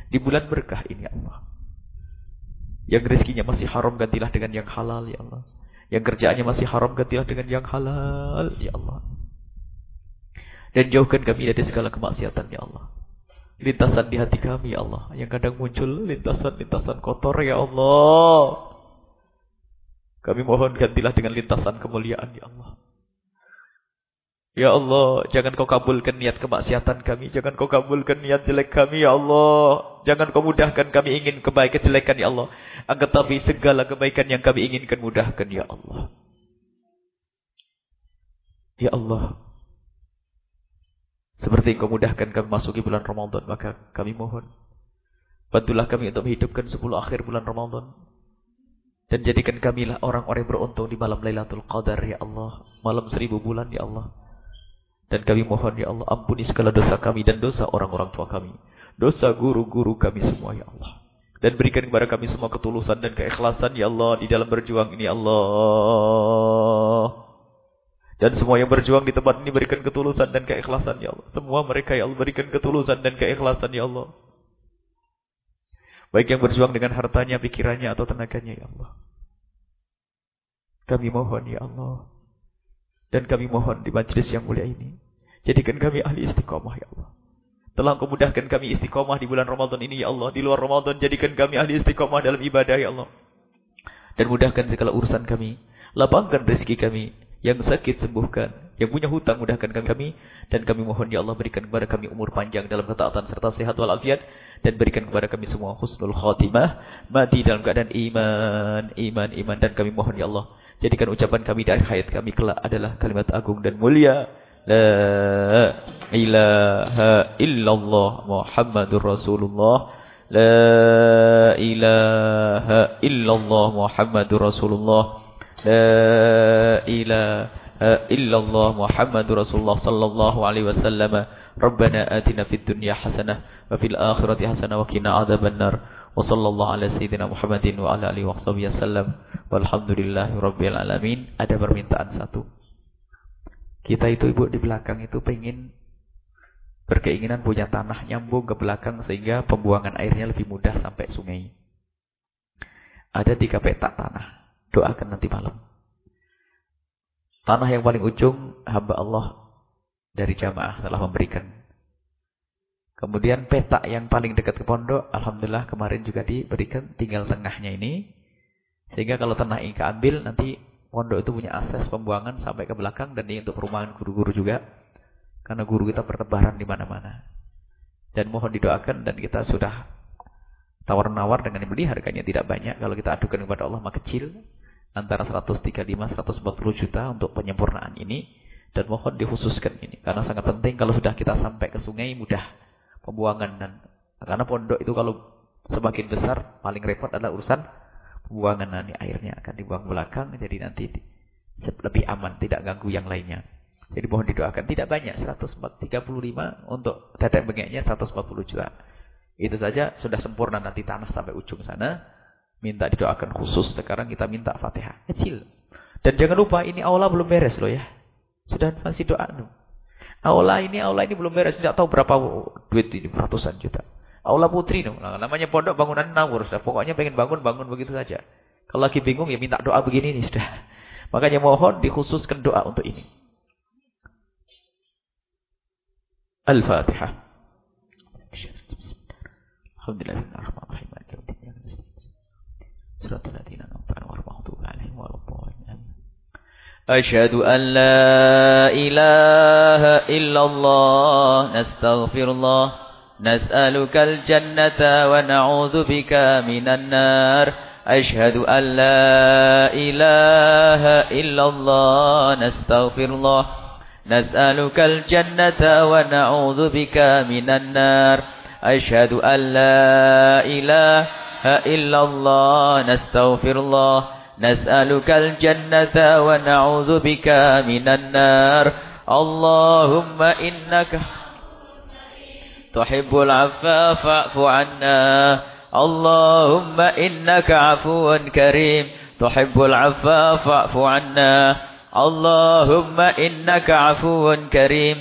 Di bulan berkah ini ya Allah. Yang rizkinya masih haram gantilah dengan yang halal ya Allah. Yang kerjaannya masih haram gantilah dengan yang halal ya Allah. Dan jauhkan kami dari segala kemaksiatan ya Allah lintasan di hati kami ya Allah yang kadang muncul lintasan-lintasan kotor ya Allah kami mohon gantilah dengan lintasan kemuliaan ya Allah Ya Allah, jangan kau kabulkan niat kemaksiatan kami. Jangan kau kabulkan niat jelek kami, Ya Allah. Jangan kau mudahkan kami ingin kebaikan kejelekan, Ya Allah. Angkat tapi segala kebaikan yang kami inginkan mudahkan, Ya Allah. Ya Allah, seperti engkau mudahkan kami masuki bulan Ramadan, maka kami mohon. Bantulah kami untuk menghidupkan 10 akhir bulan Ramadan. Dan jadikan kamilah orang-orang beruntung di malam Lailatul Qadar, Ya Allah. Malam seribu bulan, Ya Allah. Dan kami mohon, Ya Allah, ampuni segala dosa kami dan dosa orang-orang tua kami. Dosa guru-guru kami semua, Ya Allah. Dan berikan kepada kami semua ketulusan dan keikhlasan, Ya Allah, di dalam berjuang ini, Ya Allah. Dan semua yang berjuang di tempat ini berikan ketulusan dan keikhlasan ya Allah. Semua mereka ya Allah berikan ketulusan dan keikhlasan ya Allah. Baik yang berjuang dengan hartanya, pikirannya atau tenaganya ya Allah. Kami mohon ya Allah. Dan kami mohon di majlis yang mulia ini. Jadikan kami ahli istiqomah ya Allah. Telah kau mudahkan kami istiqomah di bulan Ramadan ini ya Allah. Di luar Ramadan jadikan kami ahli istiqomah dalam ibadah ya Allah. Dan mudahkan segala urusan kami. Lapangkan rezeki kami yang sakit sembuhkan, yang punya hutang mudahkan kami, dan kami mohon ya Allah berikan kepada kami umur panjang dalam ketaatan serta sehat walafiat. Dan berikan kepada kami semua husnul khatimah, mati dalam keadaan iman, iman, iman. Dan kami mohon ya Allah jadikan ucapan kami dari hayat kami kelak adalah kalimat agung dan mulia. La ilaha illallah Muhammadur Rasulullah. La ilaha illallah Muhammadur Rasulullah لا إله إلا الله محمد رسول الله صلى الله عليه وسلم ربنا آتنا في الدنيا حسنة وفي الآخرة حسنة وكنا عذاب النار وصلى الله على سيدنا محمد وعلى آله وصحبه وسلم والحمد لله رب العالمين ada permintaan satu kita itu ibu di belakang itu pengen berkeinginan punya tanah nyambung ke belakang sehingga pembuangan airnya lebih mudah sampai sungai ada tiga petak tanah Doakan nanti malam. Tanah yang paling ujung hamba Allah dari jamaah telah memberikan. Kemudian petak yang paling dekat ke pondok, Alhamdulillah kemarin juga diberikan tinggal tengahnya ini. Sehingga kalau tanah ini keambil, nanti pondok itu punya akses pembuangan sampai ke belakang. Dan ini untuk perumahan guru-guru juga. Karena guru kita bertebaran di mana-mana. Dan mohon didoakan dan kita sudah tawar-nawar dengan beli harganya tidak banyak. Kalau kita adukan kepada Allah maka kecil antara 135 140 juta untuk penyempurnaan ini. Dan mohon dikhususkan ini karena sangat penting kalau sudah kita sampai ke sungai mudah pembuangan. Dan karena pondok itu kalau semakin besar paling repot adalah urusan pembuangan. Nanti airnya akan dibuang belakang jadi nanti lebih aman tidak ganggu yang lainnya. Jadi mohon didoakan tidak banyak 135 untuk tetek bengeknya 140 juta itu saja sudah sempurna nanti tanah sampai ujung sana minta didoakan khusus. Sekarang kita minta Fatihah. Kecil. Dan jangan lupa ini aula belum beres loh ya. Sudah masih doa. Aula ini aula ini belum beres. Tidak tahu berapa duit ini ratusan juta. Aula putri no. Nah, namanya pondok bangunan nawur. Sudah. Pokoknya pengen bangun bangun begitu saja. Kalau lagi bingung ya minta doa begini nih sudah. Makanya mohon dikhususkan doa untuk ini. Al-Fatihah. Alhamdulillahirrahmanirrahim. صراط الذين أنعمت عليهم غير المغضوب عليهم ولا الضالين أشهد أن لا إله إلا الله نستغفر الله نسألك الجنة ونعوذ بك من النار أشهد أن لا إله إلا الله نستغفر الله نسألك الجنة ونعوذ بك من النار أشهد أن لا إله إلا الله نستغفر الله نسألك الجنة ونعوذ بك من النار. اللهم إنك تحب العفا فاعف عنا. اللهم إنك عفو كريم تحب العفا فاعف عنا. اللهم إنك عفو كريم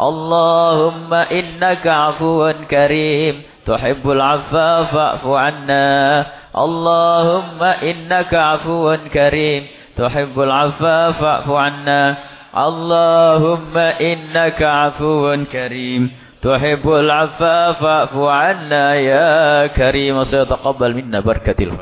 Allahumma innaka afuun karim. Tuhibbul afwa fa'fu anna. Allahumma innaka afuun karim. Tuhibbul afwa fa'fu anna. Allahumma innaka afuun karim. Tuhibbul afwa fa'fu anna ya karim. Wa taqabbal minna barakatil